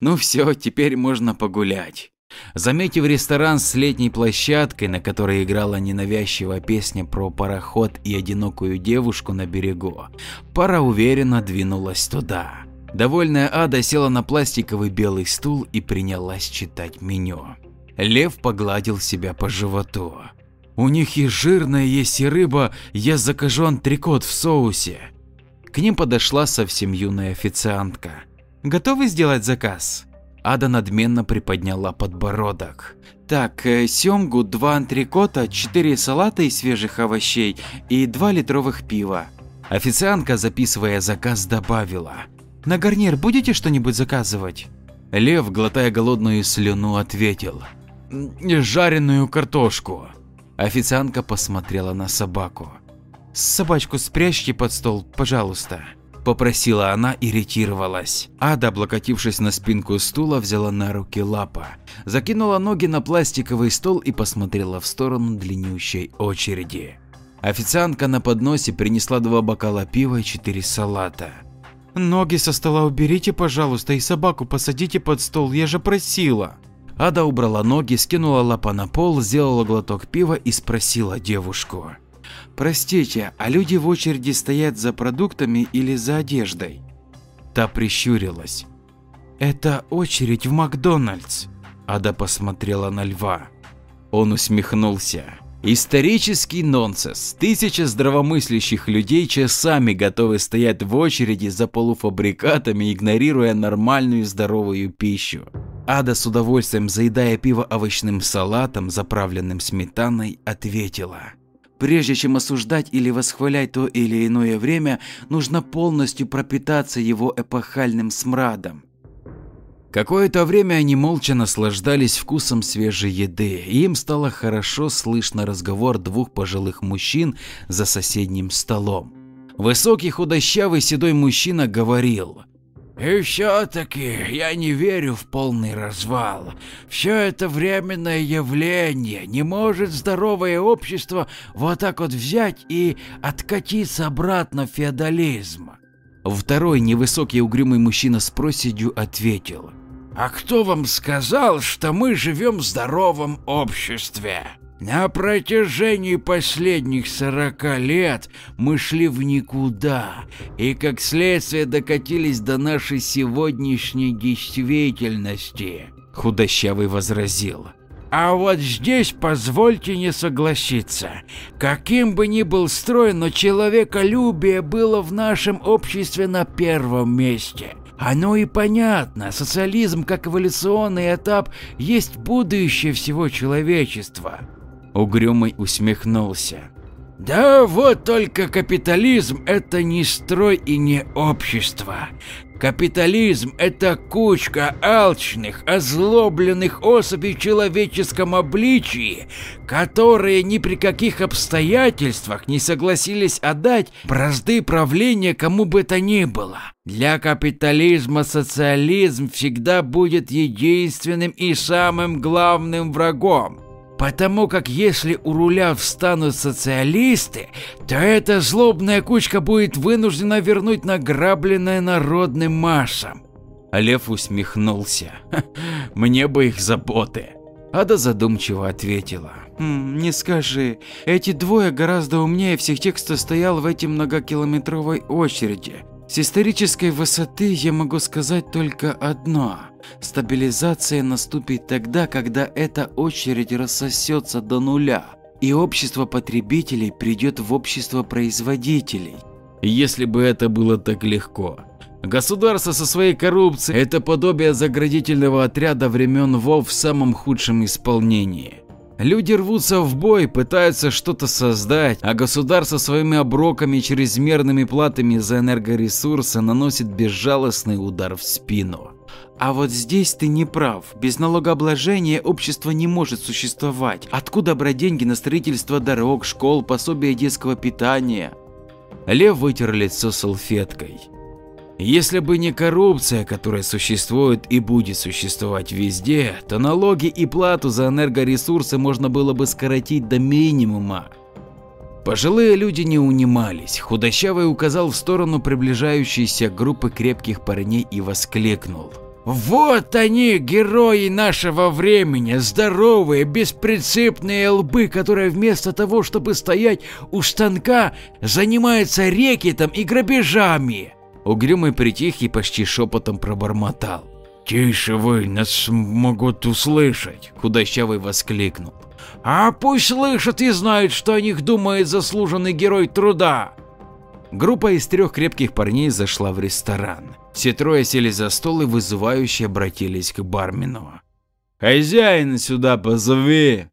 «Ну все, теперь можно погулять». Заметив ресторан с летней площадкой, на которой играла ненавязчивая песня про пароход и одинокую девушку на берегу, пара уверенно двинулась туда. Довольная Ада села на пластиковый белый стул и принялась читать меню. Лев погладил себя по животу. У них и жирная есть и рыба, я закажу антрикот в соусе. К ним подошла совсем юная официантка. Готовы сделать заказ? Ада надменно приподняла подбородок. Так, э, семгу, два антрикота, четыре салата из свежих овощей и два литровых пива. Официантка, записывая заказ, добавила. На гарнир будете что-нибудь заказывать? Лев, глотая голодную слюну, ответил. Жареную картошку. Официантка посмотрела на собаку. Собачку спрячьте под стол, пожалуйста. Попросила она и ретировалась. Ада, облокотившись на спинку стула, взяла на руки лапа, закинула ноги на пластиковый стол и посмотрела в сторону длиннющей очереди. Официантка на подносе принесла два бокала пива и четыре салата. Ноги со стола уберите, пожалуйста, и собаку посадите под стол, я же просила. Ада убрала ноги, скинула лапа на пол, сделала глоток пива и спросила девушку. Простите, а люди в очереди стоят за продуктами или за одеждой? Та прищурилась. Это очередь в Макдональдс. Ада посмотрела на льва. Он усмехнулся. Исторический нонсенс. Тысячи здравомыслящих людей часами готовы стоять в очереди за полуфабрикатами, игнорируя нормальную здоровую пищу. Ада с удовольствием, заедая пиво овощным салатом, заправленным сметаной, ответила. Прежде чем осуждать или восхвалять то или иное время, нужно полностью пропитаться его эпохальным смрадом. Какое-то время они молча наслаждались вкусом свежей еды, и им стало хорошо слышно разговор двух пожилых мужчин за соседним столом. Высокий худощавый седой мужчина говорил – и все-таки я не верю в полный развал. Все это временное явление. Не может здоровое общество вот так вот взять и откатиться обратно в феодализм. Второй невысокий угрюмый мужчина с проседью ответил. А кто вам сказал, что мы живем в здоровом обществе? На протяжении последних сорока лет мы шли в никуда и как следствие докатились до нашей сегодняшней действительности. Худощавый возразил. А вот здесь позвольте не согласиться. Каким бы ни был строй, но человеколюбие было в нашем обществе на первом месте. Оно и понятно, социализм как эволюционный этап есть будущее всего человечества. Угрюмый усмехнулся. Да вот только капитализм это не строй и не общество. Капитализм – это кучка алчных, озлобленных особей в человеческом обличии, которые ни при каких обстоятельствах не согласились отдать бразды правления кому бы то ни было. Для капитализма социализм всегда будет единственным и самым главным врагом. Потому как если у руля встанут социалисты, то эта злобная кучка будет вынуждена вернуть награбленное народным массам. Лев усмехнулся. Мне бы их заботы. Ада задумчиво ответила. «Хм, «Не скажи, эти двое гораздо умнее всех тех, кто стоял в этой многокилометровой очереди. С исторической высоты я могу сказать только одно. Стабилизация наступит тогда, когда эта очередь рассосется до нуля, и общество потребителей придет в общество производителей. Если бы это было так легко. Государство со своей коррупцией – это подобие заградительного отряда времен ВОВ в самом худшем исполнении. Люди рвутся в бой, пытаются что-то создать, а государство своими оброками и чрезмерными платами за энергоресурсы наносит безжалостный удар в спину. А вот здесь ты не прав. Без налогообложения общество не может существовать. Откуда брать деньги на строительство дорог, школ, пособия детского питания? Лев вытер лицо салфеткой. Если бы не коррупция, которая существует и будет существовать везде, то налоги и плату за энергоресурсы можно было бы скоротить до минимума. Пожилые люди не унимались. Худощавый указал в сторону приближающейся группы крепких парней и воскликнул. Вот они, герои нашего времени, здоровые, беспринципные лбы, которые вместо того, чтобы стоять у станка, занимаются рекетом и грабежами. Угрюмый притих и почти шепотом пробормотал. «Тише вы, нас могут услышать!» – худощавый воскликнул. «А пусть слышат и знают, что о них думает заслуженный герой труда!» Группа из трех крепких парней зашла в ресторан. Все трое сели за стол и вызывающе обратились к бармену. «Хозяина сюда позови!»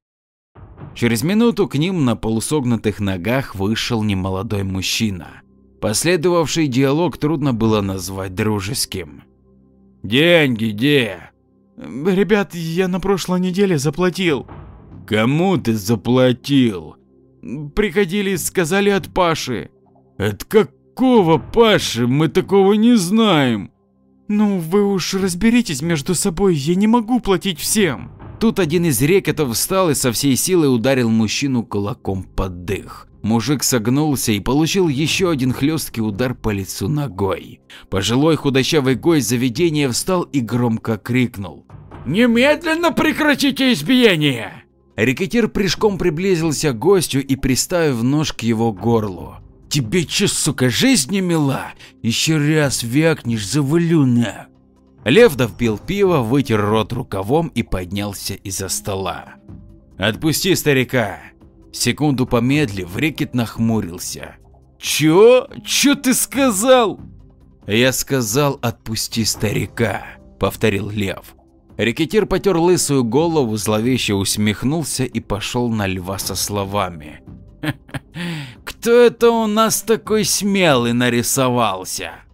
Через минуту к ним на полусогнутых ногах вышел немолодой мужчина. Последовавший диалог трудно было назвать дружеским. «Деньги где?» «Ребят, я на прошлой неделе заплатил». «Кому ты заплатил?» «Приходили, сказали от Паши». «От какого Паши? Мы такого не знаем». «Ну вы уж разберитесь между собой, я не могу платить всем». Тут один из рекетов встал и со всей силы ударил мужчину кулаком под дых. Мужик согнулся и получил еще один хлесткий удар по лицу ногой. Пожилой худощавый гость заведения встал и громко крикнул. «Немедленно прекратите избиение!» Рекетир прыжком приблизился к гостю и приставив нож к его горлу. «Тебе че, сука, жизнь не мила? Еще раз вякнешь, завалю на!» Лев допил пиво, вытер рот рукавом и поднялся из-за стола. «Отпусти старика!» Секунду помедлив, Рекет нахмурился. «Чё? Чё ты сказал?» «Я сказал, отпусти старика», — повторил Лев. Рекетир потер лысую голову, зловеще усмехнулся и пошел на льва со словами. «Кто это у нас такой смелый нарисовался?»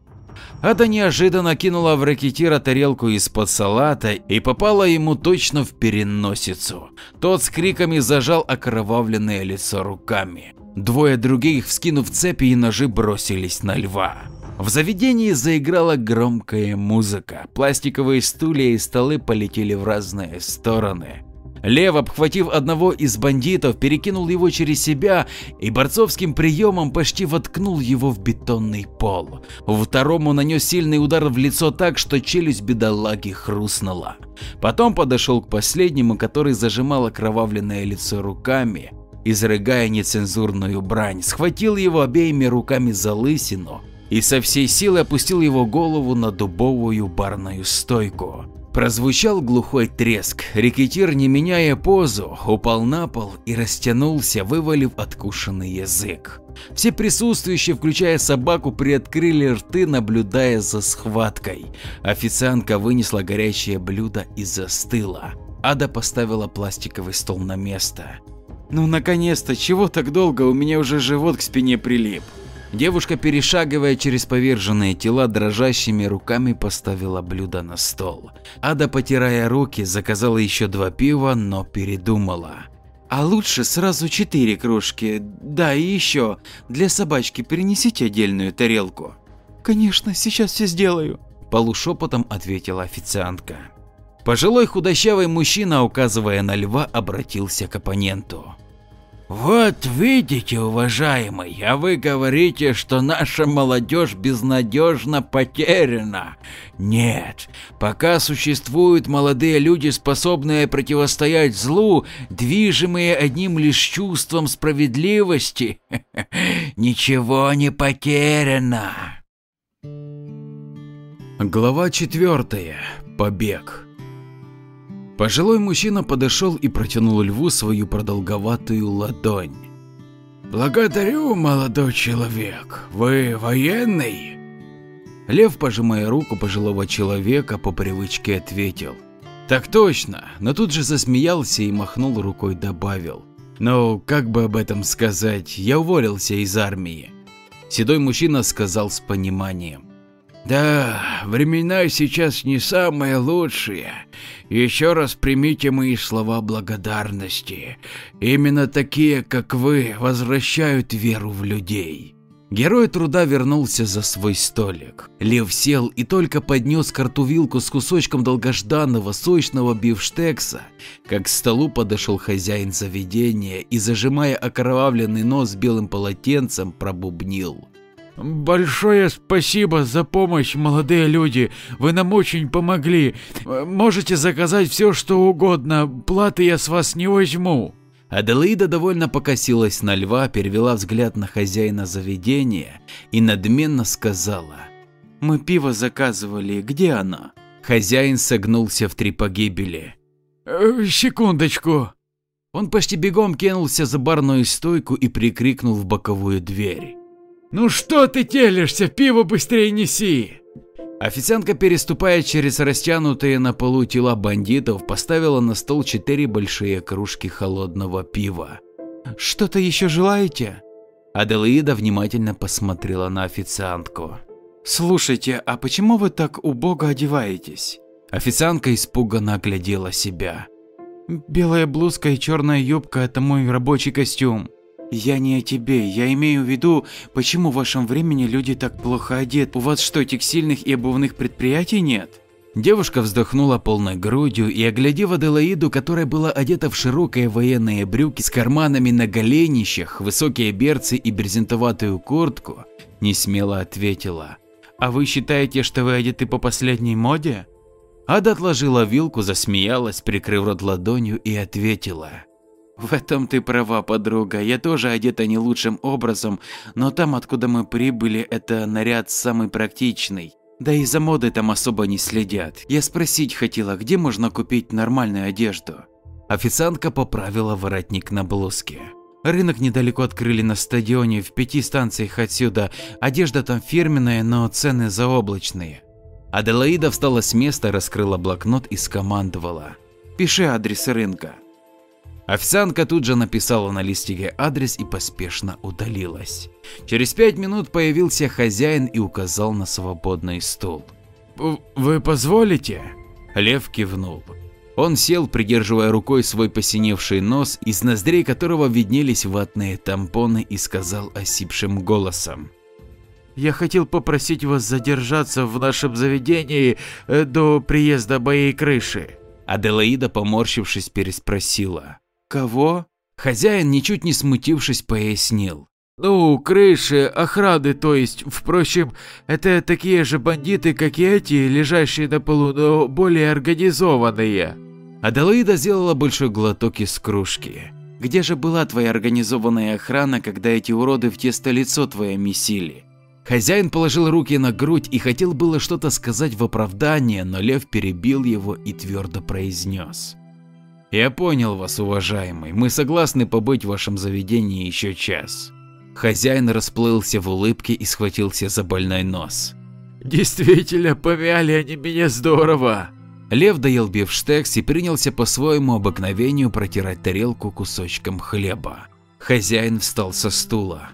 Ада неожиданно кинула в ракетира тарелку из-под салата и попала ему точно в переносицу. Тот с криками зажал окровавленное лицо руками. Двое других, вскинув цепи и ножи, бросились на льва. В заведении заиграла громкая музыка, пластиковые стулья и столы полетели в разные стороны. Лев, обхватив одного из бандитов, перекинул его через себя и борцовским приемом почти воткнул его в бетонный пол. Второму нанес сильный удар в лицо так, что челюсть бедолаги хрустнула. Потом подошел к последнему, который зажимал окровавленное лицо руками, изрыгая нецензурную брань, схватил его обеими руками за лысину и со всей силы опустил его голову на дубовую барную стойку. Прозвучал глухой треск, рекетир, не меняя позу, упал на пол и растянулся, вывалив откушенный язык. Все присутствующие, включая собаку, приоткрыли рты, наблюдая за схваткой. Официантка вынесла горячее блюдо и застыла. Ада поставила пластиковый стол на место. Ну наконец-то, чего так долго, у меня уже живот к спине прилип. Девушка, перешагивая через поверженные тела, дрожащими руками поставила блюдо на стол. Ада, потирая руки, заказала еще два пива, но передумала. А лучше сразу четыре кружки. Да, и еще, для собачки принесите отдельную тарелку. Конечно, сейчас все сделаю. Полушепотом ответила официантка. Пожилой худощавый мужчина, указывая на льва, обратился к оппоненту. Вот видите, уважаемый, а вы говорите, что наша молодежь безнадежно потеряна. Нет, пока существуют молодые люди, способные противостоять злу, движимые одним лишь чувством справедливости, ничего не потеряно. Глава четвертая. Побег. Пожилой мужчина подошел и протянул льву свою продолговатую ладонь. «Благодарю, молодой человек. Вы военный?» Лев, пожимая руку пожилого человека, по привычке ответил. «Так точно», но тут же засмеялся и махнул рукой добавил. «Ну, как бы об этом сказать, я уволился из армии». Седой мужчина сказал с пониманием. Да, времена сейчас не самые лучшие. Еще раз примите мои слова благодарности. Именно такие, как вы, возвращают веру в людей. Герой труда вернулся за свой столик. Лев сел и только поднес картувилку с кусочком долгожданного сочного бифштекса, как к столу подошел хозяин заведения и, зажимая окровавленный нос белым полотенцем, пробубнил. Большое спасибо за помощь, молодые люди. Вы нам очень помогли. Можете заказать все, что угодно. Платы я с вас не возьму. Аделаида довольно покосилась на льва, перевела взгляд на хозяина заведения и надменно сказала. «Мы пиво заказывали. Где оно?» Хозяин согнулся в три погибели. «Э, «Секундочку». Он почти бегом кинулся за барную стойку и прикрикнул в боковую дверь. «Ну что ты телишься, пиво быстрее неси!» Официантка, переступая через растянутые на полу тела бандитов, поставила на стол четыре большие кружки холодного пива. «Что-то еще желаете?» Аделаида внимательно посмотрела на официантку. «Слушайте, а почему вы так убого одеваетесь?» Официантка испуганно оглядела себя. «Белая блузка и черная юбка – это мой рабочий костюм. «Я не о тебе, я имею в виду, почему в вашем времени люди так плохо одеты? У вас что, текстильных и обувных предприятий нет?» Девушка вздохнула полной грудью и, оглядев Аделаиду, которая была одета в широкие военные брюки с карманами на голенищах, высокие берцы и брезентоватую куртку, не смело ответила. «А вы считаете, что вы одеты по последней моде?» Ада отложила вилку, засмеялась, прикрыв рот ладонью и ответила. В этом ты права, подруга. Я тоже одета не лучшим образом, но там, откуда мы прибыли, это наряд самый практичный. Да и за модой там особо не следят. Я спросить хотела, где можно купить нормальную одежду? Официантка поправила воротник на блузке. Рынок недалеко открыли на стадионе, в пяти станциях отсюда. Одежда там фирменная, но цены заоблачные. Аделаида встала с места, раскрыла блокнот и скомандовала. Пиши адрес рынка. Официантка тут же написала на листике адрес и поспешно удалилась. Через пять минут появился хозяин и указал на свободный стул. Вы позволите? Лев кивнул. Он сел, придерживая рукой свой посиневший нос, из ноздрей которого виднелись ватные тампоны и сказал осипшим голосом. Я хотел попросить вас задержаться в нашем заведении э, до приезда моей крыши. Аделаида, поморщившись, переспросила. Кого? Хозяин, ничуть не смутившись, пояснил. Ну, крыши, охраны, то есть, впрочем, это такие же бандиты, как и эти, лежащие на полу, но более организованные. Аделаида сделала большой глоток из кружки. Где же была твоя организованная охрана, когда эти уроды в тесто лицо твое месили? Хозяин положил руки на грудь и хотел было что-то сказать в оправдание, но лев перебил его и твердо произнес. Я понял вас, уважаемый, мы согласны побыть в вашем заведении еще час. Хозяин расплылся в улыбке и схватился за больной нос. Действительно, помяли они меня здорово. Лев доел бифштекс и принялся по своему обыкновению протирать тарелку кусочком хлеба. Хозяин встал со стула.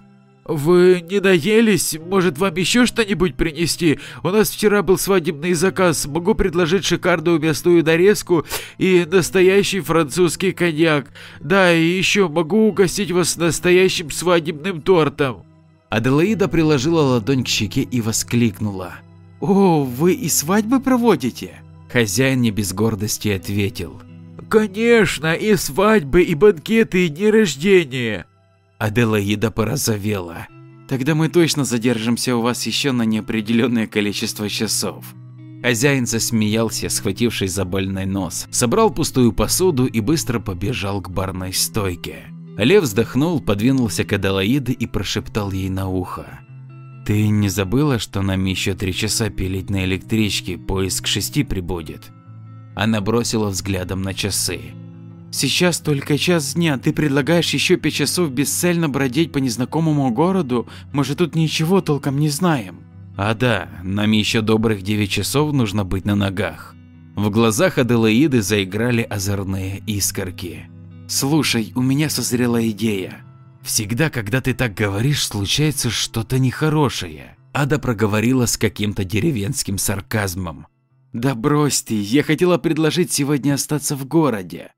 Вы не наелись? Может вам еще что-нибудь принести? У нас вчера был свадебный заказ. Могу предложить шикарную мясную нарезку и настоящий французский коньяк. Да, и еще могу угостить вас настоящим свадебным тортом. Аделаида приложила ладонь к щеке и воскликнула. О, вы и свадьбы проводите? Хозяин не без гордости ответил. Конечно, и свадьбы, и банкеты, и дни рождения. Аделаида порозовела. Тогда мы точно задержимся у вас еще на неопределенное количество часов. Хозяин засмеялся, схватившись за больной нос, собрал пустую посуду и быстро побежал к барной стойке. Лев вздохнул, подвинулся к Аделаиде и прошептал ей на ухо. «Ты не забыла, что нам еще три часа пилить на электричке, поезд к шести прибудет?» Она бросила взглядом на часы. Сейчас только час дня, ты предлагаешь еще пять часов бесцельно бродить по незнакомому городу? Мы же тут ничего толком не знаем. А да, нам еще добрых девять часов нужно быть на ногах. В глазах Аделаиды заиграли озорные искорки. Слушай, у меня созрела идея. Всегда, когда ты так говоришь, случается что-то нехорошее. Ада проговорила с каким-то деревенским сарказмом. Да брось ты, я хотела предложить сегодня остаться в городе.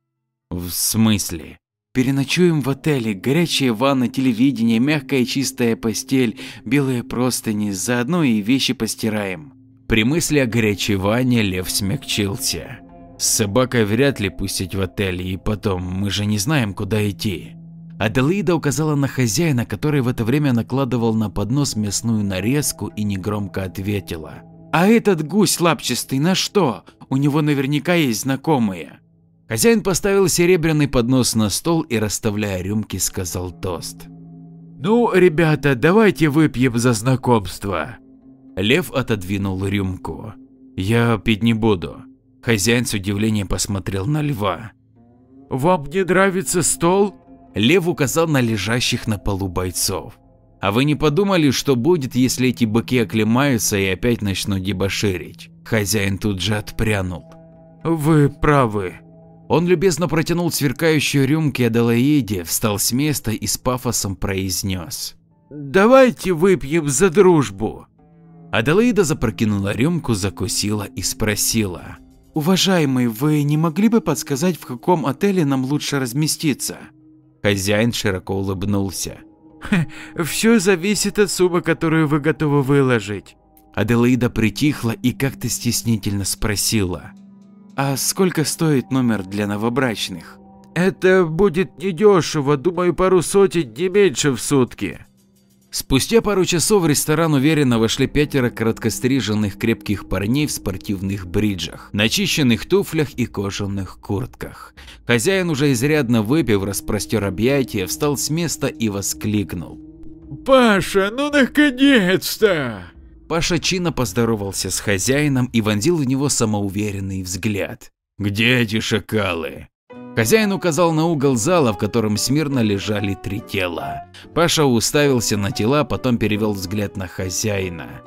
В смысле? Переночуем в отеле, горячая ванна, телевидение, мягкая чистая постель, белые простыни, заодно и вещи постираем. При мысли о горячей ванне Лев смягчился. С собакой вряд ли пустить в отель, и потом, мы же не знаем, куда идти. Аделаида указала на хозяина, который в это время накладывал на поднос мясную нарезку и негромко ответила. А этот гусь лапчатый на что? У него наверняка есть знакомые. Хозяин поставил серебряный поднос на стол и, расставляя рюмки, сказал тост. «Ну, ребята, давайте выпьем за знакомство». Лев отодвинул рюмку. «Я пить не буду». Хозяин с удивлением посмотрел на льва. «Вам не нравится стол?» Лев указал на лежащих на полу бойцов. «А вы не подумали, что будет, если эти быки оклемаются и опять начнут дебоширить?» Хозяин тут же отпрянул. «Вы правы», он любезно протянул сверкающую рюмки Аделаиде, встал с места и с пафосом произнес. «Давайте выпьем за дружбу». Аделаида запрокинула рюмку, закусила и спросила. «Уважаемый, вы не могли бы подсказать, в каком отеле нам лучше разместиться?» Хозяин широко улыбнулся. «Все зависит от суммы, которую вы готовы выложить». Аделаида притихла и как-то стеснительно спросила. А сколько стоит номер для новобрачных? Это будет недешево, думаю, пару сотен, не меньше в сутки. Спустя пару часов в ресторан уверенно вошли пятеро короткостриженных крепких парней в спортивных бриджах, начищенных туфлях и кожаных куртках. Хозяин, уже изрядно выпив, распростер объятия, встал с места и воскликнул. «Паша, ну наконец-то!» Паша чинно поздоровался с хозяином и вонзил в него самоуверенный взгляд. «Где эти шакалы?» Хозяин указал на угол зала, в котором смирно лежали три тела. Паша уставился на тела, потом перевел взгляд на хозяина.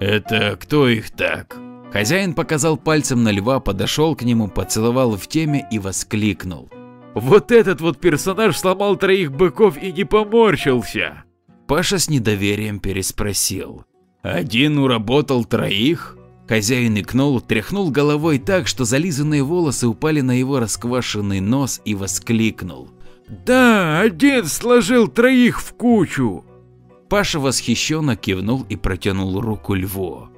«Это кто их так?» Хозяин показал пальцем на льва, подошел к нему, поцеловал в теме и воскликнул. Вот этот вот персонаж сломал троих быков и не поморщился. Паша с недоверием переспросил. Один уработал троих? Хозяин икнул, тряхнул головой так, что зализанные волосы упали на его расквашенный нос и воскликнул. Да, один сложил троих в кучу. Паша восхищенно кивнул и протянул руку льву.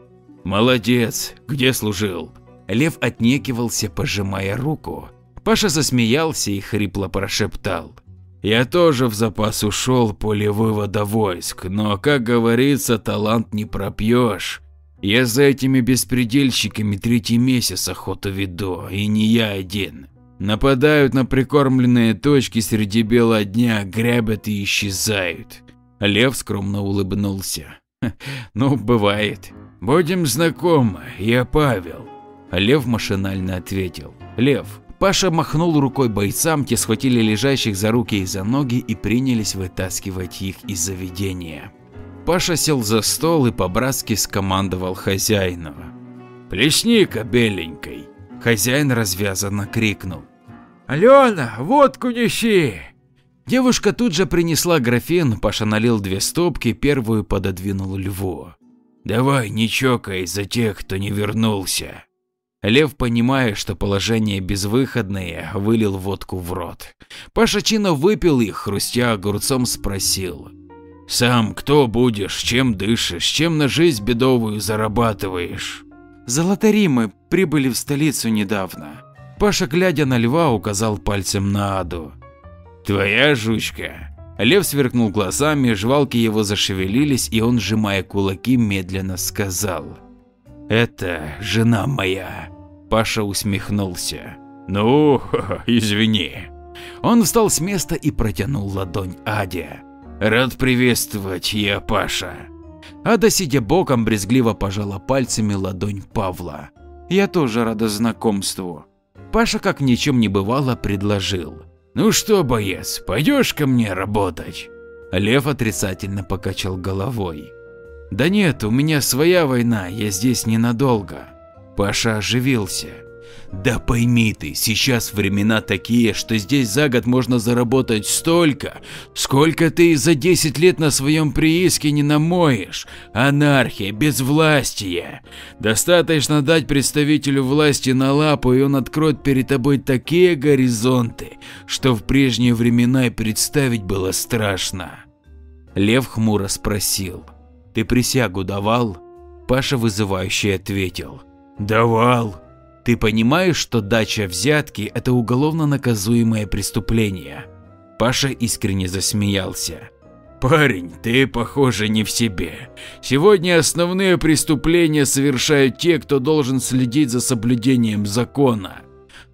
Молодец, где служил? Лев отнекивался, пожимая руку. Паша засмеялся и хрипло прошептал. Я тоже в запас ушел поле вывода войск, но, как говорится, талант не пропьешь. Я за этими беспредельщиками третий месяц охоту веду, и не я один. Нападают на прикормленные точки среди бела дня, грабят и исчезают. Лев скромно улыбнулся. Ну, бывает. Будем знакомы, я Павел. Лев машинально ответил. Лев. Паша махнул рукой бойцам, те схватили лежащих за руки и за ноги и принялись вытаскивать их из заведения. Паша сел за стол и по-братски скомандовал хозяину. «Плесни-ка беленькой!» Хозяин развязанно крикнул. «Алена, водку неси!» Девушка тут же принесла графин, Паша налил две стопки, первую пододвинул льву. «Давай, не чокай за тех, кто не вернулся!» Лев, понимая, что положение безвыходное, вылил водку в рот. Паша чинно выпил их, хрустя огурцом спросил. «Сам кто будешь, чем дышишь, чем на жизнь бедовую зарабатываешь?» Золотари мы прибыли в столицу недавно. Паша, глядя на льва, указал пальцем на Аду. «Твоя жучка?» Лев сверкнул глазами, жвалки его зашевелились, и он, сжимая кулаки, медленно сказал. «Это жена моя». Паша усмехнулся. «Ну, извини». Он встал с места и протянул ладонь Аде. «Рад приветствовать, я Паша». Ада, сидя боком, брезгливо пожала пальцами ладонь Павла. «Я тоже рада знакомству». Паша, как ни чем не бывало, предложил. «Ну что, боец, пойдешь ко мне работать?» Лев отрицательно покачал головой. «Да нет, у меня своя война, я здесь ненадолго». Паша оживился. «Да пойми ты, сейчас времена такие, что здесь за год можно заработать столько, сколько ты за 10 лет на своем прииске не намоешь. Анархия, безвластие. Достаточно дать представителю власти на лапу, и он откроет перед тобой такие горизонты, что в прежние времена и представить было страшно». Лев хмуро спросил. Ты присягу давал? Паша вызывающе ответил. Давал. Ты понимаешь, что дача взятки – это уголовно наказуемое преступление? Паша искренне засмеялся. Парень, ты, похоже, не в себе. Сегодня основные преступления совершают те, кто должен следить за соблюдением закона.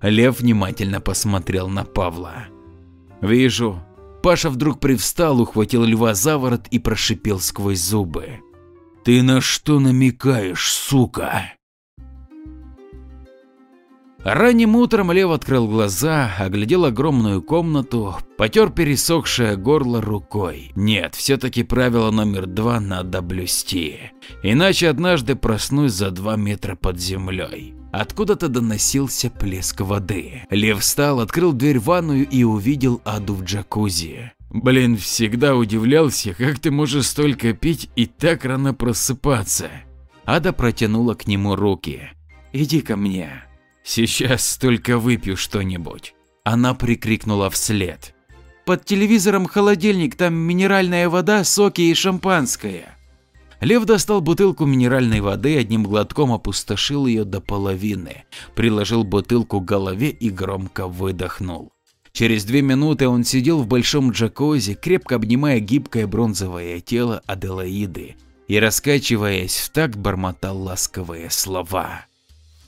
Лев внимательно посмотрел на Павла. Вижу, Паша вдруг привстал, ухватил льва за ворот и прошипел сквозь зубы. «Ты на что намекаешь, сука?» Ранним утром Лев открыл глаза, оглядел огромную комнату, потер пересохшее горло рукой. Нет, все-таки правило номер два надо блюсти, иначе однажды проснусь за два метра под землей. Откуда-то доносился плеск воды. Лев встал, открыл дверь в ванную и увидел Аду в джакузи. Блин, всегда удивлялся, как ты можешь столько пить и так рано просыпаться. Ада протянула к нему руки. Иди ко мне. Сейчас только выпью что-нибудь. Она прикрикнула вслед. Под телевизором холодильник, там минеральная вода, соки и шампанское. Лев достал бутылку минеральной воды, одним глотком опустошил ее до половины, приложил бутылку к голове и громко выдохнул. Через две минуты он сидел в большом джакузи, крепко обнимая гибкое бронзовое тело Аделаиды и, раскачиваясь, в такт бормотал ласковые слова.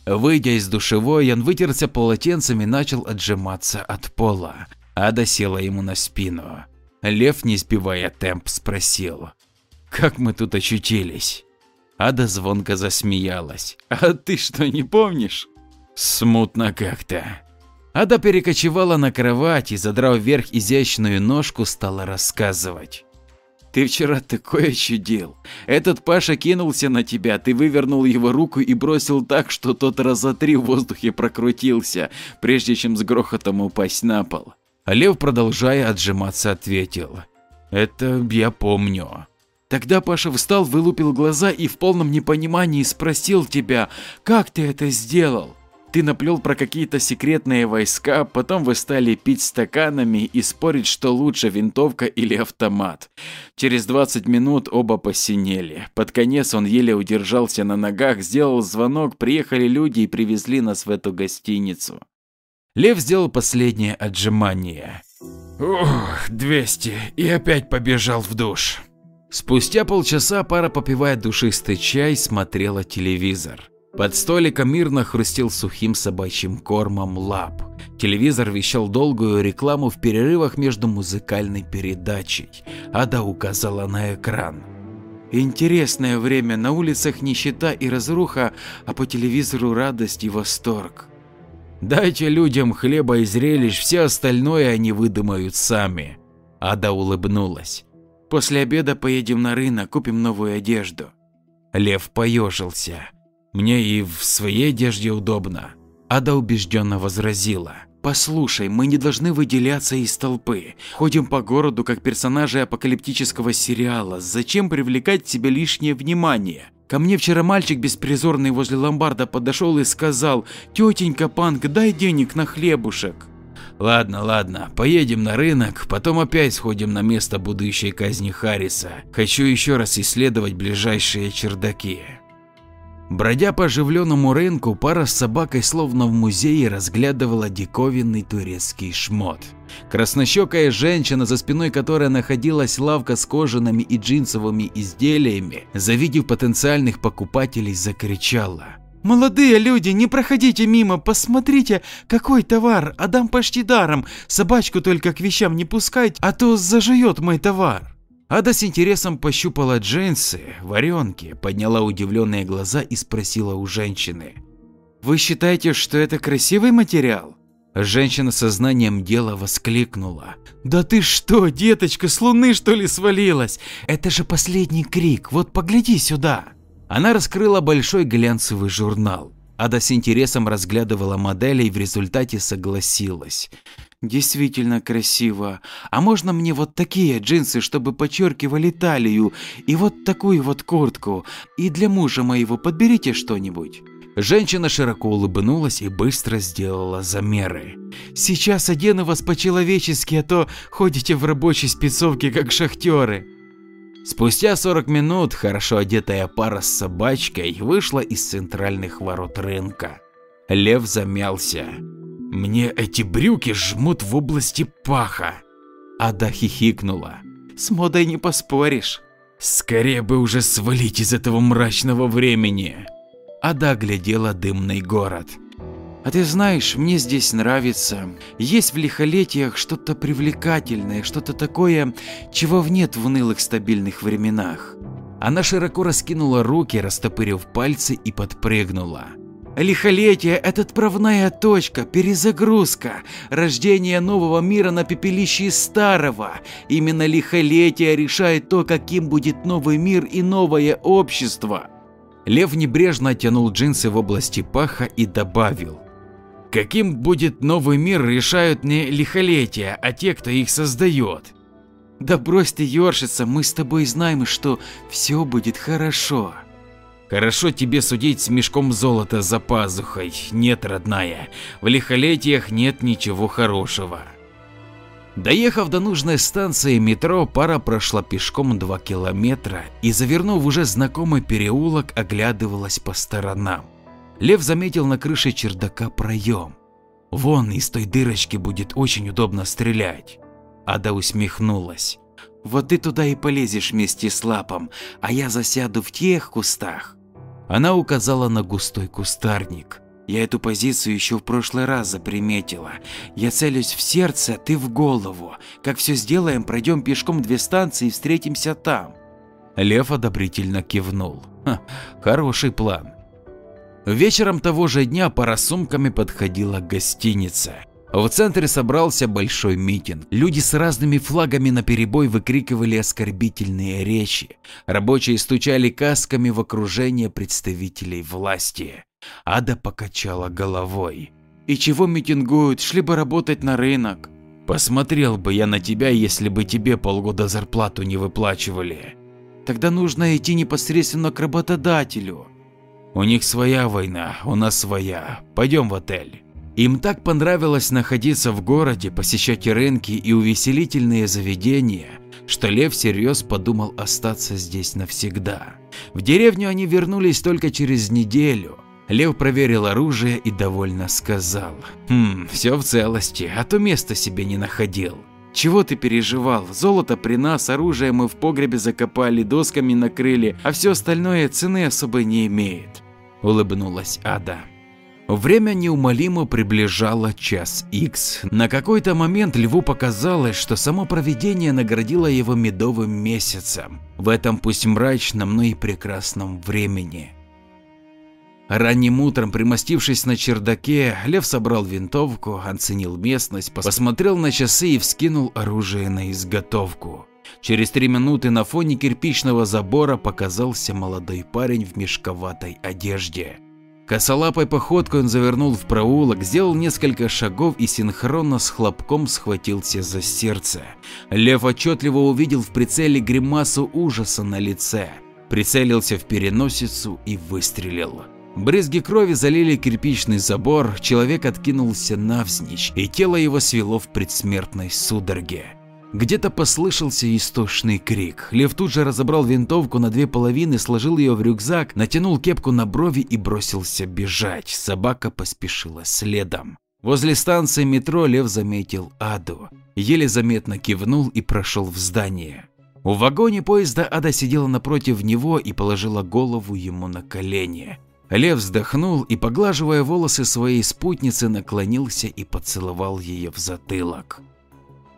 Выйдя из душевой, он вытерся полотенцем и начал отжиматься от пола. Ада села ему на спину. Лев, не сбивая темп, спросил. Как мы тут очутились? Ада звонко засмеялась. А ты что, не помнишь? Смутно как-то. Ада перекочевала на кровать и, задрав вверх изящную ножку, стала рассказывать. Ты вчера такое чудил. Этот Паша кинулся на тебя, ты вывернул его руку и бросил так, что тот раза три в воздухе прокрутился, прежде чем с грохотом упасть на пол. Лев, продолжая отжиматься, ответил. Это я помню. Тогда Паша встал, вылупил глаза и в полном непонимании спросил тебя, как ты это сделал? Ты наплел про какие-то секретные войска, потом вы стали пить стаканами и спорить, что лучше винтовка или автомат. Через 20 минут оба посинели. Под конец он еле удержался на ногах, сделал звонок, приехали люди и привезли нас в эту гостиницу. Лев сделал последнее отжимание. Ух, 200, и опять побежал в душ. Спустя полчаса пара, попивая душистый чай, смотрела телевизор. Под столиком мирно хрустел сухим собачьим кормом лап. Телевизор вещал долгую рекламу в перерывах между музыкальной передачей. Ада указала на экран. Интересное время, на улицах нищета и разруха, а по телевизору радость и восторг. Дайте людям хлеба и зрелищ, все остальное они выдумают сами. Ада улыбнулась. После обеда поедем на рынок, купим новую одежду. Лев поежился. Мне и в своей одежде удобно. Ада убежденно возразила. Послушай, мы не должны выделяться из толпы. Ходим по городу как персонажи апокалиптического сериала. Зачем привлекать себе лишнее внимание? Ко мне вчера мальчик беспризорный возле ломбарда подошел и сказал, тетенька Панк, дай денег на хлебушек. Ладно, ладно, поедем на рынок, потом опять сходим на место будущей казни Харриса. Хочу еще раз исследовать ближайшие чердаки. Бродя по оживленному рынку, пара с собакой словно в музее разглядывала диковинный турецкий шмот. Краснощекая женщина, за спиной которой находилась лавка с кожаными и джинсовыми изделиями, завидев потенциальных покупателей, закричала. «Молодые люди, не проходите мимо, посмотрите, какой товар, отдам почти даром, собачку только к вещам не пускать, а то зажует мой товар». Ада с интересом пощупала джинсы, варенки, подняла удивленные глаза и спросила у женщины. «Вы считаете, что это красивый материал?» Женщина со знанием дела воскликнула. «Да ты что, деточка, с луны что ли свалилась? Это же последний крик, вот погляди сюда!» Она раскрыла большой глянцевый журнал. Ада с интересом разглядывала модели и в результате согласилась. Действительно красиво. А можно мне вот такие джинсы, чтобы подчеркивали талию, и вот такую вот куртку? И для мужа моего подберите что-нибудь. Женщина широко улыбнулась и быстро сделала замеры. Сейчас одену вас по-человечески, а то ходите в рабочей спецовке, как шахтеры. Спустя 40 минут хорошо одетая пара с собачкой вышла из центральных ворот рынка. Лев замялся. Мне эти брюки жмут в области паха. Ада хихикнула. С модой не поспоришь. Скорее бы уже свалить из этого мрачного времени. Ада глядела дымный город. А ты знаешь, мне здесь нравится. Есть в лихолетиях что-то привлекательное, что-то такое, чего нет в унылых стабильных временах. Она широко раскинула руки, растопырив пальцы и подпрыгнула. Лихолетие – это отправная точка, перезагрузка, рождение нового мира на пепелище старого. Именно лихолетие решает то, каким будет новый мир и новое общество. Лев небрежно оттянул джинсы в области паха и добавил. Каким будет новый мир, решают не лихолетие, а те, кто их создает. Да брось ты ершиться, мы с тобой знаем, что все будет хорошо. Хорошо тебе судить с мешком золота за пазухой. Нет, родная, в лихолетиях нет ничего хорошего. Доехав до нужной станции метро, пара прошла пешком 2 километра и, завернув уже знакомый переулок, оглядывалась по сторонам. Лев заметил на крыше чердака проем. Вон из той дырочки будет очень удобно стрелять. Ада усмехнулась. Вот ты туда и полезешь вместе с лапом, а я засяду в тех кустах. Она указала на густой кустарник. Я эту позицию еще в прошлый раз заприметила. Я целюсь в сердце, ты в голову. Как все сделаем, пройдем пешком две станции и встретимся там. Лев одобрительно кивнул. Ха, хороший план. Вечером того же дня пара сумками подходила к гостинице. В центре собрался большой митинг. Люди с разными флагами наперебой выкрикивали оскорбительные речи. Рабочие стучали касками в окружение представителей власти. Ада покачала головой. И чего митингуют, шли бы работать на рынок. Посмотрел бы я на тебя, если бы тебе полгода зарплату не выплачивали. Тогда нужно идти непосредственно к работодателю. У них своя война, у нас своя. Пойдем в отель. Им так понравилось находиться в городе, посещать рынки и увеселительные заведения, что Лев всерьез подумал остаться здесь навсегда. В деревню они вернулись только через неделю. Лев проверил оружие и довольно сказал. «Хм, все в целости, а то места себе не находил». Чего ты переживал? Золото при нас, оружие мы в погребе закопали, досками накрыли, а все остальное цены особо не имеет. Улыбнулась Ада. Время неумолимо приближало час икс. На какой-то момент Льву показалось, что само провидение наградило его медовым месяцем. В этом пусть мрачном, но и прекрасном времени. Ранним утром, примостившись на чердаке, Лев собрал винтовку, оценил местность, посмотрел на часы и вскинул оружие на изготовку. Через три минуты на фоне кирпичного забора показался молодой парень в мешковатой одежде. Косолапой походкой он завернул в проулок, сделал несколько шагов и синхронно с хлопком схватился за сердце. Лев отчетливо увидел в прицеле гримасу ужаса на лице, прицелился в переносицу и выстрелил. Брызги крови залили кирпичный забор, человек откинулся навзничь, и тело его свело в предсмертной судороге. Где-то послышался истошный крик. Лев тут же разобрал винтовку на две половины, сложил ее в рюкзак, натянул кепку на брови и бросился бежать. Собака поспешила следом. Возле станции метро Лев заметил Аду. Еле заметно кивнул и прошел в здание. У вагоне поезда Ада сидела напротив него и положила голову ему на колени. Лев вздохнул и, поглаживая волосы своей спутницы, наклонился и поцеловал ее в затылок.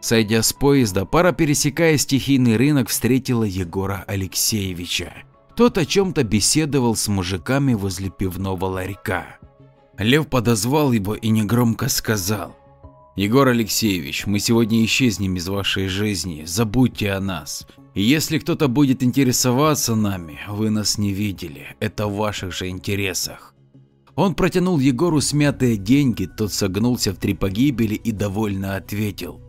Сойдя с поезда, пара, пересекая стихийный рынок, встретила Егора Алексеевича. Тот о чем-то беседовал с мужиками возле пивного ларька. Лев подозвал его и негромко сказал. «Егор Алексеевич, мы сегодня исчезнем из вашей жизни, забудьте о нас. Если кто-то будет интересоваться нами, вы нас не видели, это в ваших же интересах». Он протянул Егору смятые деньги, тот согнулся в три погибели и довольно ответил.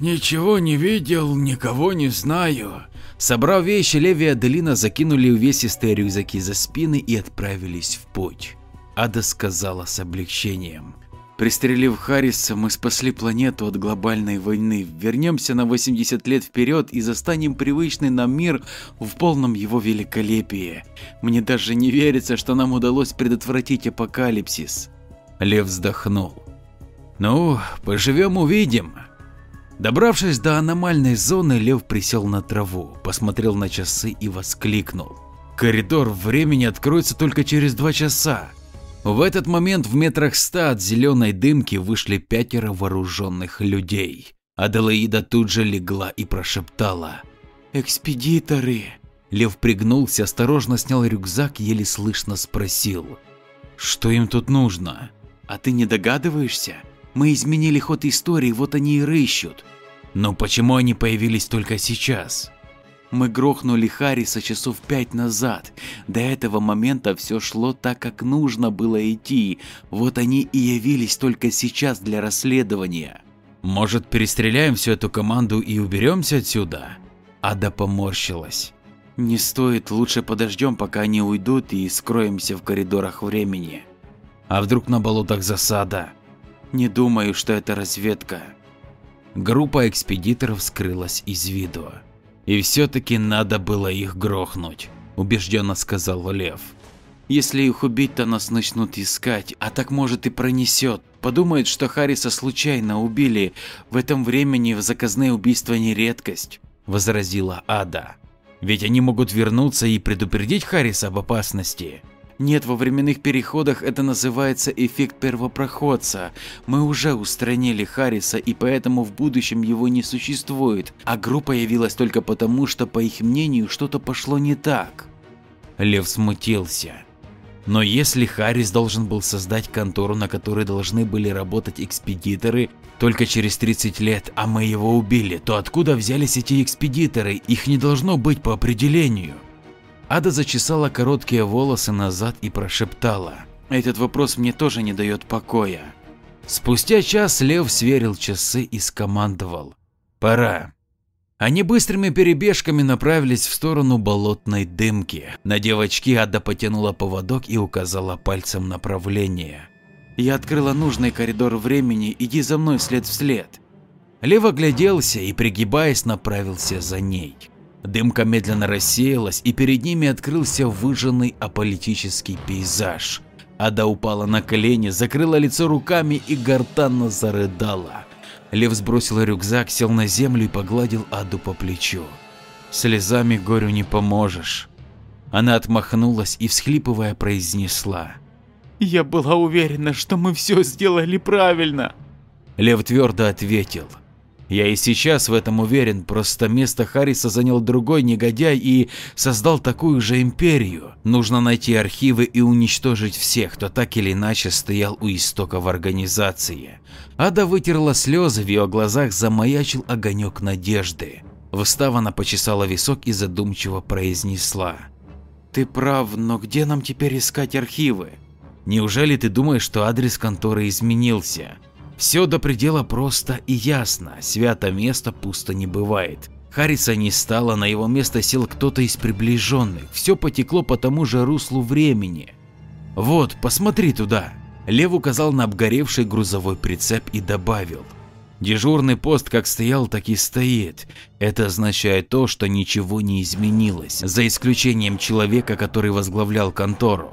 Ничего не видел, никого не знаю. Собрав вещи, Леви и Аделина закинули увесистые рюкзаки за спины и отправились в путь. Ада сказала с облегчением. Пристрелив Харриса, мы спасли планету от глобальной войны. Вернемся на 80 лет вперед и застанем привычный нам мир в полном его великолепии. Мне даже не верится, что нам удалось предотвратить апокалипсис. Лев вздохнул. Ну, поживем увидим. Добравшись до аномальной зоны, Лев присел на траву, посмотрел на часы и воскликнул. Коридор времени откроется только через два часа. В этот момент в метрах ста от зеленой дымки вышли пятеро вооруженных людей. Аделаида тут же легла и прошептала. «Экспедиторы!» Лев пригнулся, осторожно снял рюкзак еле слышно спросил. «Что им тут нужно?» «А ты не догадываешься? Мы изменили ход истории, вот они и рыщут. Но почему они появились только сейчас? Мы грохнули Харриса часов пять назад. До этого момента все шло так, как нужно было идти. Вот они и явились только сейчас для расследования. Может, перестреляем всю эту команду и уберемся отсюда? Ада поморщилась. Не стоит, лучше подождем, пока они уйдут и скроемся в коридорах времени. А вдруг на болотах засада? Не думаю, что это разведка. Группа экспедиторов скрылась из виду. И все-таки надо было их грохнуть, убежденно сказал Лев. Если их убить, то нас начнут искать, а так может и пронесет. Подумают, что Харриса случайно убили. В этом времени заказные убийства не редкость, возразила Ада. Ведь они могут вернуться и предупредить Харриса об опасности. Нет, во временных переходах это называется эффект первопроходца. Мы уже устранили Харриса и поэтому в будущем его не существует, а группа явилась только потому, что по их мнению что-то пошло не так. Лев смутился. Но если Харрис должен был создать контору, на которой должны были работать экспедиторы только через 30 лет, а мы его убили, то откуда взялись эти экспедиторы? Их не должно быть по определению. Ада зачесала короткие волосы назад и прошептала. Этот вопрос мне тоже не дает покоя. Спустя час Лев сверил часы и скомандовал. Пора. Они быстрыми перебежками направились в сторону болотной дымки. На девочки Ада потянула поводок и указала пальцем направление. Я открыла нужный коридор времени, иди за мной след в след. Лев огляделся и, пригибаясь, направился за ней. Дымка медленно рассеялась, и перед ними открылся выжженный аполитический пейзаж. Ада упала на колени, закрыла лицо руками и гортанно зарыдала. Лев сбросил рюкзак, сел на землю и погладил Аду по плечу. Слезами горю не поможешь. Она отмахнулась и, всхлипывая, произнесла. Я была уверена, что мы все сделали правильно. Лев твердо ответил. Я и сейчас в этом уверен, просто место Харриса занял другой негодяй и создал такую же империю. Нужно найти архивы и уничтожить всех, кто так или иначе стоял у истоков организации. Ада вытерла слезы, в ее глазах замаячил огонек надежды. Встав, она почесала висок и задумчиво произнесла. Ты прав, но где нам теперь искать архивы? Неужели ты думаешь, что адрес конторы изменился? Все до предела просто и ясно, свято место пусто не бывает. Харриса не стало, на его место сел кто-то из приближенных, все потекло по тому же руслу времени. Вот, посмотри туда. Лев указал на обгоревший грузовой прицеп и добавил. Дежурный пост как стоял, так и стоит. Это означает то, что ничего не изменилось, за исключением человека, который возглавлял контору.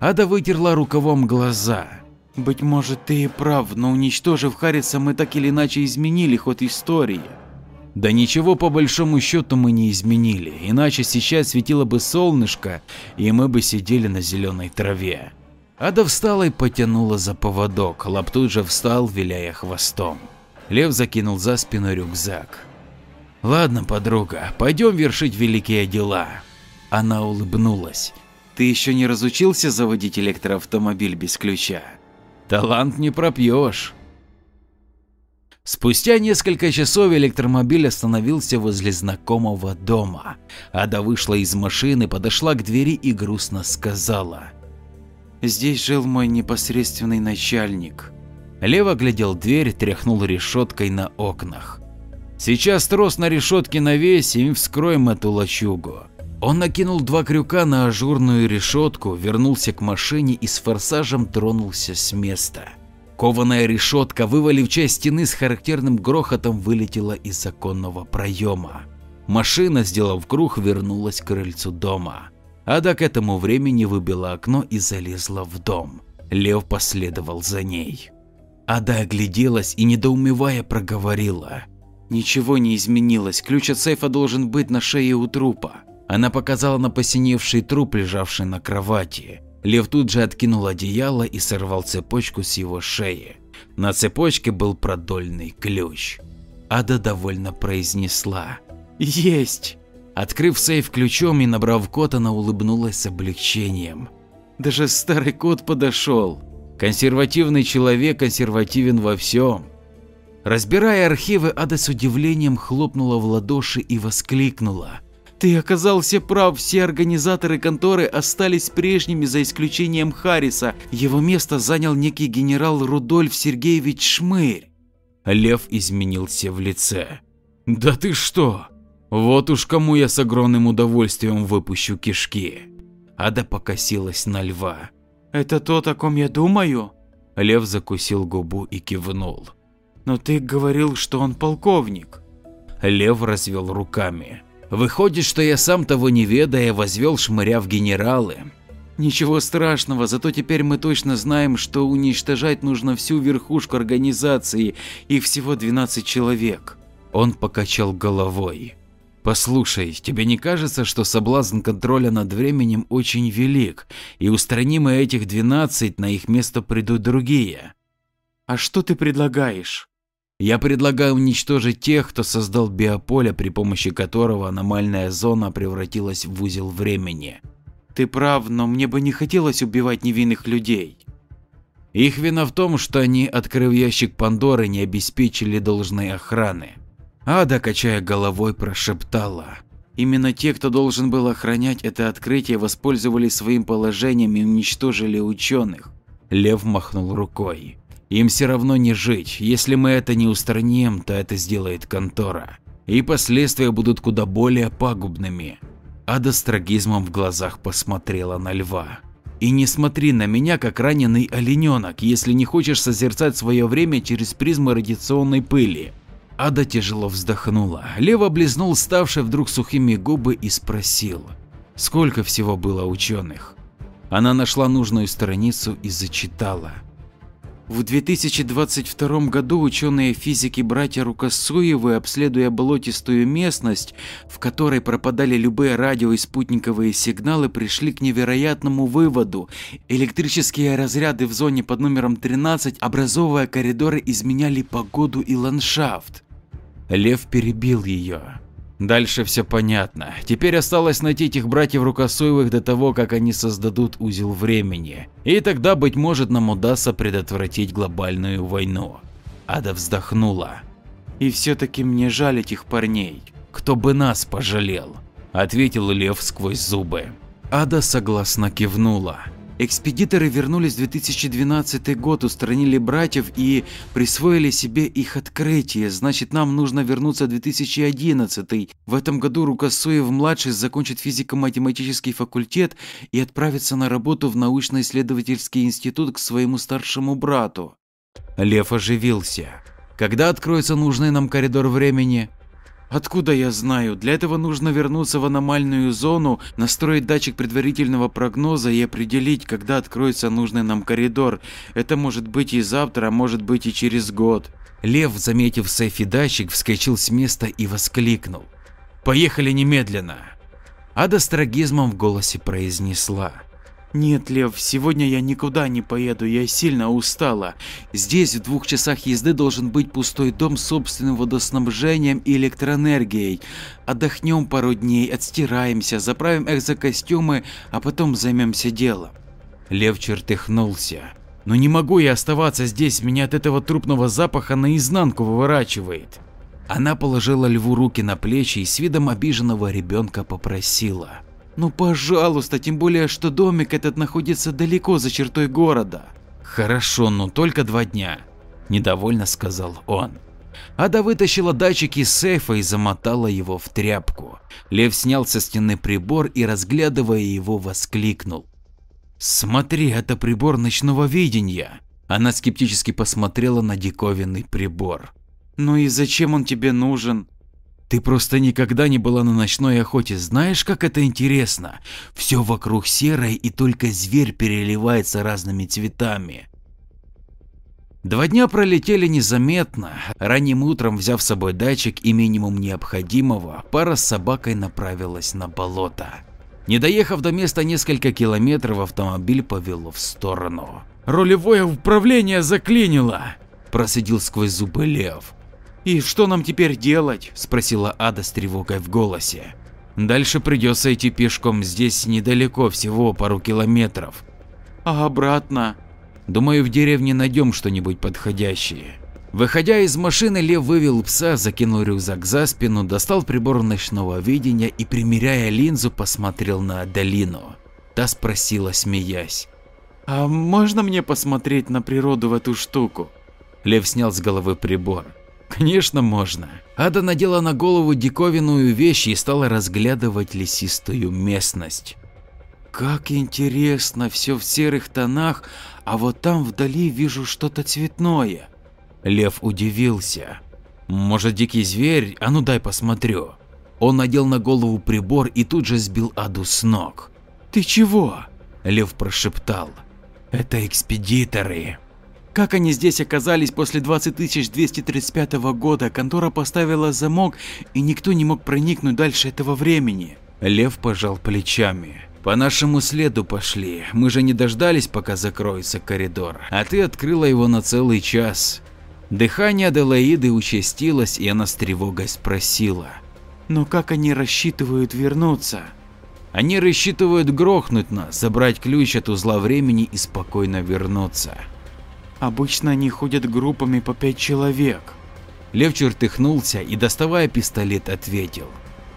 Ада вытерла рукавом глаза. Быть может, ты и прав, но уничтожив Харриса, мы так или иначе изменили ход истории. Да ничего по большому счету мы не изменили, иначе сейчас светило бы солнышко, и мы бы сидели на зеленой траве. Ада встала и потянула за поводок, Лап тут же встал, виляя хвостом. Лев закинул за спину рюкзак. Ладно, подруга, пойдем вершить великие дела. Она улыбнулась. Ты еще не разучился заводить электроавтомобиль без ключа? Талант не пропьешь. Спустя несколько часов электромобиль остановился возле знакомого дома. Ада вышла из машины, подошла к двери и грустно сказала. Здесь жил мой непосредственный начальник. Лев оглядел дверь, тряхнул решеткой на окнах. Сейчас трос на решетке навесим и вскроем эту лачугу. Он накинул два крюка на ажурную решетку, вернулся к машине и с форсажем тронулся с места. Кованая решетка, вывалив часть стены с характерным грохотом, вылетела из законного проема. Машина, сделав круг, вернулась к крыльцу дома. Ада к этому времени выбила окно и залезла в дом. Лев последовал за ней. Ада огляделась и, недоумевая, проговорила. Ничего не изменилось, ключ от сейфа должен быть на шее у трупа. Она показала на посиневший труп, лежавший на кровати. Лев тут же откинул одеяло и сорвал цепочку с его шеи. На цепочке был продольный ключ. Ада довольно произнесла. Есть! Открыв сейф ключом и набрав код, она улыбнулась с облегчением. Даже старый код подошел. Консервативный человек консервативен во всем. Разбирая архивы, Ада с удивлением хлопнула в ладоши и воскликнула. Ты оказался прав, все организаторы конторы остались прежними за исключением Харриса. Его место занял некий генерал Рудольф Сергеевич Шмырь. Лев изменился в лице. Да ты что? Вот уж кому я с огромным удовольствием выпущу кишки. Ада покосилась на льва. Это то, о ком я думаю? Лев закусил губу и кивнул. Но ты говорил, что он полковник. Лев развел руками. Выходит, что я сам того не ведая возвел шмыря в генералы. Ничего страшного, зато теперь мы точно знаем, что уничтожать нужно всю верхушку организации, их всего 12 человек. Он покачал головой. Послушай, тебе не кажется, что соблазн контроля над временем очень велик, и устраним этих 12, на их место придут другие? А что ты предлагаешь? Я предлагаю уничтожить тех, кто создал биополе, при помощи которого аномальная зона превратилась в узел времени. Ты прав, но мне бы не хотелось убивать невинных людей. Их вина в том, что они, открыв ящик Пандоры, не обеспечили должной охраны. Ада, качая головой, прошептала. Именно те, кто должен был охранять это открытие, воспользовались своим положением и уничтожили ученых. Лев махнул рукой. Им все равно не жить. Если мы это не устраним, то это сделает контора. И последствия будут куда более пагубными. Ада с трагизмом в глазах посмотрела на льва. И не смотри на меня, как раненый олененок, если не хочешь созерцать свое время через призму радиационной пыли. Ада тяжело вздохнула. Лев облизнул ставшие вдруг сухими губы и спросил, сколько всего было ученых. Она нашла нужную страницу и зачитала. В 2022 году ученые физики братья Рукосуевы, обследуя болотистую местность, в которой пропадали любые радио и спутниковые сигналы, пришли к невероятному выводу. Электрические разряды в зоне под номером 13, образовывая коридоры, изменяли погоду и ландшафт. Лев перебил ее. Дальше все понятно. Теперь осталось найти этих братьев Рукосуевых до того, как они создадут узел времени. И тогда, быть может, нам удастся предотвратить глобальную войну. Ада вздохнула. И все-таки мне жаль этих парней. Кто бы нас пожалел? Ответил Лев сквозь зубы. Ада согласно кивнула. Экспедиторы вернулись в 2012 год, устранили братьев и присвоили себе их открытие. Значит, нам нужно вернуться в 2011. В этом году Рукосуев-младший закончит физико-математический факультет и отправится на работу в научно-исследовательский институт к своему старшему брату. Лев оживился. Когда откроется нужный нам коридор времени? Откуда я знаю? Для этого нужно вернуться в аномальную зону, настроить датчик предварительного прогноза и определить, когда откроется нужный нам коридор. Это может быть и завтра, а может быть и через год. Лев, заметив сейфе датчик, вскочил с места и воскликнул. «Поехали немедленно!» Ада с трагизмом в голосе произнесла. Нет, Лев, сегодня я никуда не поеду, я сильно устала. Здесь в двух часах езды должен быть пустой дом с собственным водоснабжением и электроэнергией. Отдохнем пару дней, отстираемся, заправим экзокостюмы, а потом займемся делом. Лев чертыхнулся. Но не могу я оставаться здесь, меня от этого трупного запаха наизнанку выворачивает. Она положила льву руки на плечи и с видом обиженного ребенка попросила. Ну пожалуйста, тем более, что домик этот находится далеко за чертой города. Хорошо, но только два дня, недовольно сказал он. Ада вытащила датчик из сейфа и замотала его в тряпку. Лев снял со стены прибор и, разглядывая его, воскликнул. «Смотри, это прибор ночного видения!» Она скептически посмотрела на диковинный прибор. «Ну и зачем он тебе нужен?» Ты просто никогда не была на ночной охоте, знаешь, как это интересно? Все вокруг серое и только зверь переливается разными цветами. Два дня пролетели незаметно. Ранним утром, взяв с собой датчик и минимум необходимого, пара с собакой направилась на болото. Не доехав до места несколько километров, автомобиль повело в сторону. «Рулевое управление заклинило!» – процедил сквозь зубы Лев. «И что нам теперь делать?» – спросила Ада с тревогой в голосе. «Дальше придется идти пешком, здесь недалеко, всего пару километров». «А обратно?» «Думаю, в деревне найдем что-нибудь подходящее». Выходя из машины, Лев вывел пса, закинул рюкзак за спину, достал прибор ночного видения и, примеряя линзу, посмотрел на Адалину. Та спросила, смеясь. «А можно мне посмотреть на природу в эту штуку?» Лев снял с головы прибор. Конечно, можно. Ада надела на голову диковинную вещь и стала разглядывать лесистую местность. Как интересно, все в серых тонах, а вот там вдали вижу что-то цветное. Лев удивился. Может дикий зверь? А ну дай посмотрю. Он надел на голову прибор и тут же сбил Аду с ног. Ты чего? Лев прошептал. Это экспедиторы. Как они здесь оказались после 20235 года? Контора поставила замок, и никто не мог проникнуть дальше этого времени. Лев пожал плечами. По нашему следу пошли. Мы же не дождались, пока закроется коридор, а ты открыла его на целый час. Дыхание Аделаиды участилось, и она с тревогой спросила. Но как они рассчитывают вернуться? Они рассчитывают грохнуть нас, забрать ключ от узла времени и спокойно вернуться. Обычно они ходят группами по пять человек. Лев чертыхнулся и, доставая пистолет, ответил.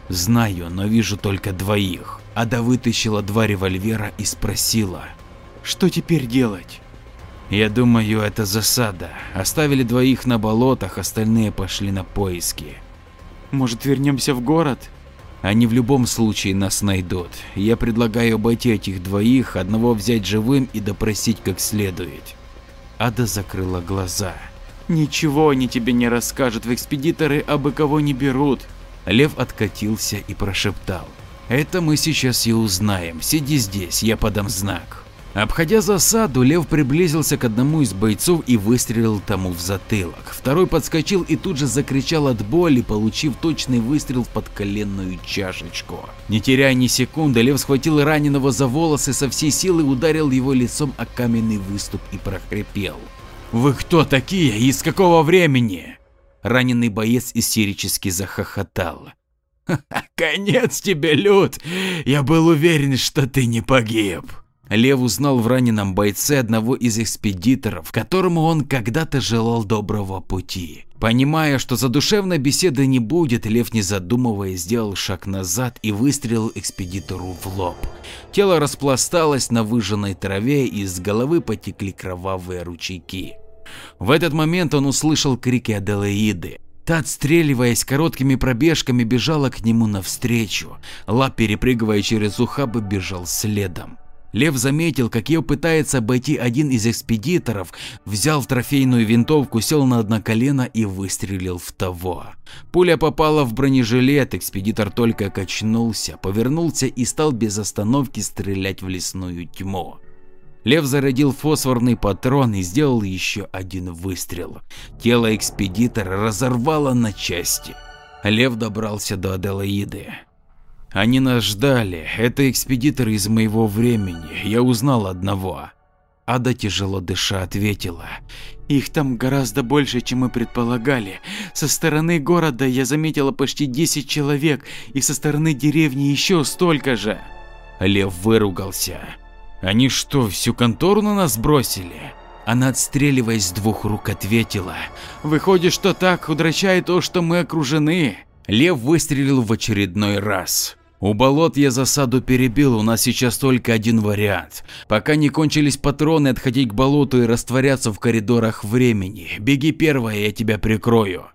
Знаю, но вижу только двоих. Ада вытащила два револьвера и спросила. Что теперь делать? Я думаю, это засада. Оставили двоих на болотах, остальные пошли на поиски. Может вернемся в город? Они в любом случае нас найдут. Я предлагаю обойти этих двоих, одного взять живым и допросить как следует. Ада закрыла глаза. Ничего они тебе не расскажут, в экспедиторы абы кого не берут. Лев откатился и прошептал. Это мы сейчас и узнаем. Сиди здесь, я подам знак. Обходя засаду, Лев приблизился к одному из бойцов и выстрелил тому в затылок. Второй подскочил и тут же закричал от боли, получив точный выстрел в подколенную чашечку. Не теряя ни секунды, Лев схватил раненого за волосы со всей силы, ударил его лицом о каменный выступ и прохрипел. «Вы кто такие и с какого времени?» Раненый боец истерически захохотал. «Конец тебе, Люд! Я был уверен, что ты не погиб!» Лев узнал в раненом бойце одного из экспедиторов, которому он когда-то желал доброго пути. Понимая, что задушевной беседы не будет, Лев не задумываясь сделал шаг назад и выстрелил экспедитору в лоб. Тело распласталось на выжженной траве и из головы потекли кровавые ручейки. В этот момент он услышал крики Аделаиды. Та, отстреливаясь короткими пробежками, бежала к нему навстречу. Лап, перепрыгивая через ухабы, бежал следом. Лев заметил, как ее пытается обойти один из экспедиторов, взял трофейную винтовку, сел на одно колено и выстрелил в того. Пуля попала в бронежилет, экспедитор только качнулся, повернулся и стал без остановки стрелять в лесную тьму. Лев зарядил фосфорный патрон и сделал еще один выстрел. Тело экспедитора разорвало на части. Лев добрался до Аделаиды. Они нас ждали, это экспедиторы из моего времени, я узнал одного. Ада тяжело дыша ответила. Их там гораздо больше, чем мы предполагали. Со стороны города я заметила почти 10 человек и со стороны деревни еще столько же. Лев выругался. Они что, всю контору на нас бросили? Она, отстреливаясь с двух рук, ответила. Выходит, что так удручает то, что мы окружены. Лев выстрелил в очередной раз. У болот я засаду перебил, у нас сейчас только один вариант. Пока не кончились патроны, отходить к болоту и растворяться в коридорах времени. Беги первая, я тебя прикрою.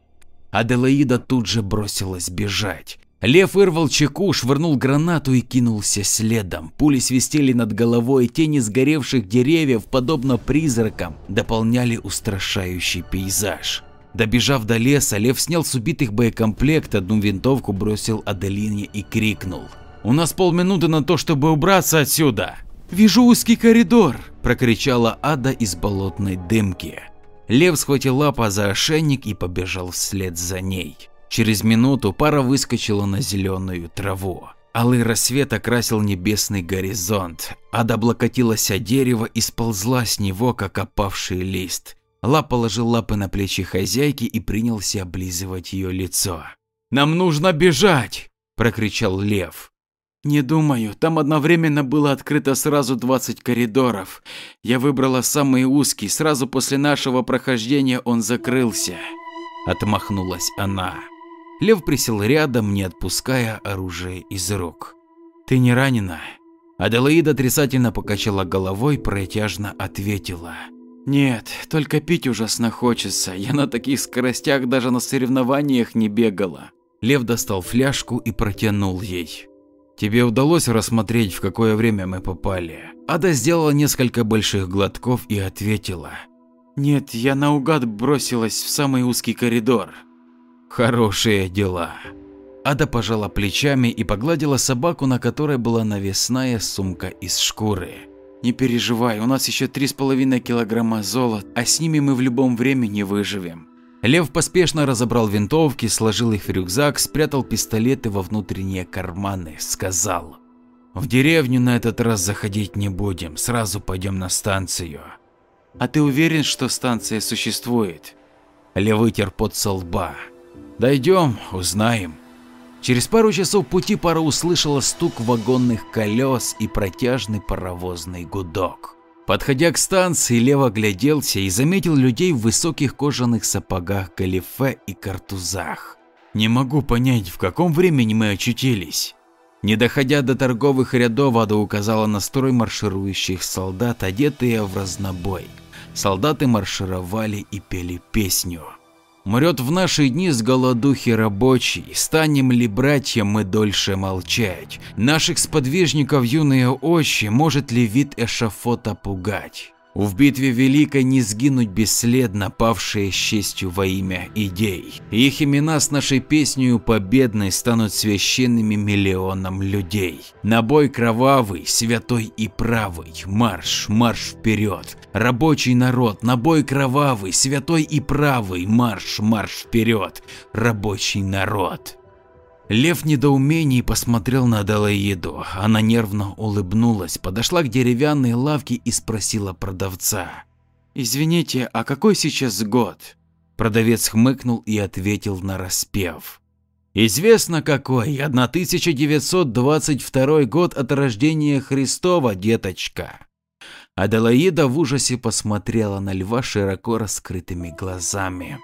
Аделаида тут же бросилась бежать. Лев вырвал чеку, швырнул гранату и кинулся следом. Пули свистели над головой, тени сгоревших деревьев, подобно призракам, дополняли устрашающий пейзаж. Добежав до леса, Лев снял с убитых боекомплект, одну винтовку бросил Аделине и крикнул. «У нас полминуты на то, чтобы убраться отсюда!» «Вижу узкий коридор!» – прокричала Ада из болотной дымки. Лев схватил лапа за ошейник и побежал вслед за ней. Через минуту пара выскочила на зеленую траву. Алый рассвет окрасил небесный горизонт. Ада облокотилась о дерево и сползла с него, как опавший лист. Лап положил лапы на плечи хозяйки и принялся облизывать ее лицо. «Нам нужно бежать!» – прокричал Лев. «Не думаю, там одновременно было открыто сразу 20 коридоров. Я выбрала самый узкий, сразу после нашего прохождения он закрылся». Отмахнулась она. Лев присел рядом, не отпуская оружие из рук. «Ты не ранена?» Аделаида отрицательно покачала головой, протяжно ответила. Нет, только пить ужасно хочется. Я на таких скоростях даже на соревнованиях не бегала. Лев достал фляжку и протянул ей. Тебе удалось рассмотреть, в какое время мы попали? Ада сделала несколько больших глотков и ответила. Нет, я наугад бросилась в самый узкий коридор. Хорошие дела. Ада пожала плечами и погладила собаку, на которой была навесная сумка из шкуры. Не переживай, у нас еще три с половиной килограмма золота, а с ними мы в любом времени выживем. Лев поспешно разобрал винтовки, сложил их в рюкзак, спрятал пистолеты во внутренние карманы, сказал. В деревню на этот раз заходить не будем, сразу пойдем на станцию. А ты уверен, что станция существует? Лев вытер пот со лба. Дойдем, узнаем. Через пару часов пути пара услышала стук вагонных колес и протяжный паровозный гудок. Подходя к станции, Лев огляделся и заметил людей в высоких кожаных сапогах, галифе и картузах. Не могу понять, в каком времени мы очутились. Не доходя до торговых рядов, Ада указала на строй марширующих солдат, одетые в разнобой. Солдаты маршировали и пели песню. Мрет в наши дни с голодухи рабочий, станем ли, братья, мы дольше молчать? Наших сподвижников юные очи, может ли вид эшафота пугать? В битве великой не сгинуть бесследно павшие с честью во имя идей. Их имена с нашей песней победной станут священными миллионам людей. На бой кровавый, святой и правый, марш, марш вперед. Рабочий народ, на бой кровавый, святой и правый, марш, марш вперед. Рабочий народ. Лев в недоумении посмотрел на Далаиду. Она нервно улыбнулась, подошла к деревянной лавке и спросила продавца. «Извините, а какой сейчас год?» Продавец хмыкнул и ответил на распев. «Известно какой, 1922 год от рождения Христова, деточка». Аделаида в ужасе посмотрела на льва широко раскрытыми глазами.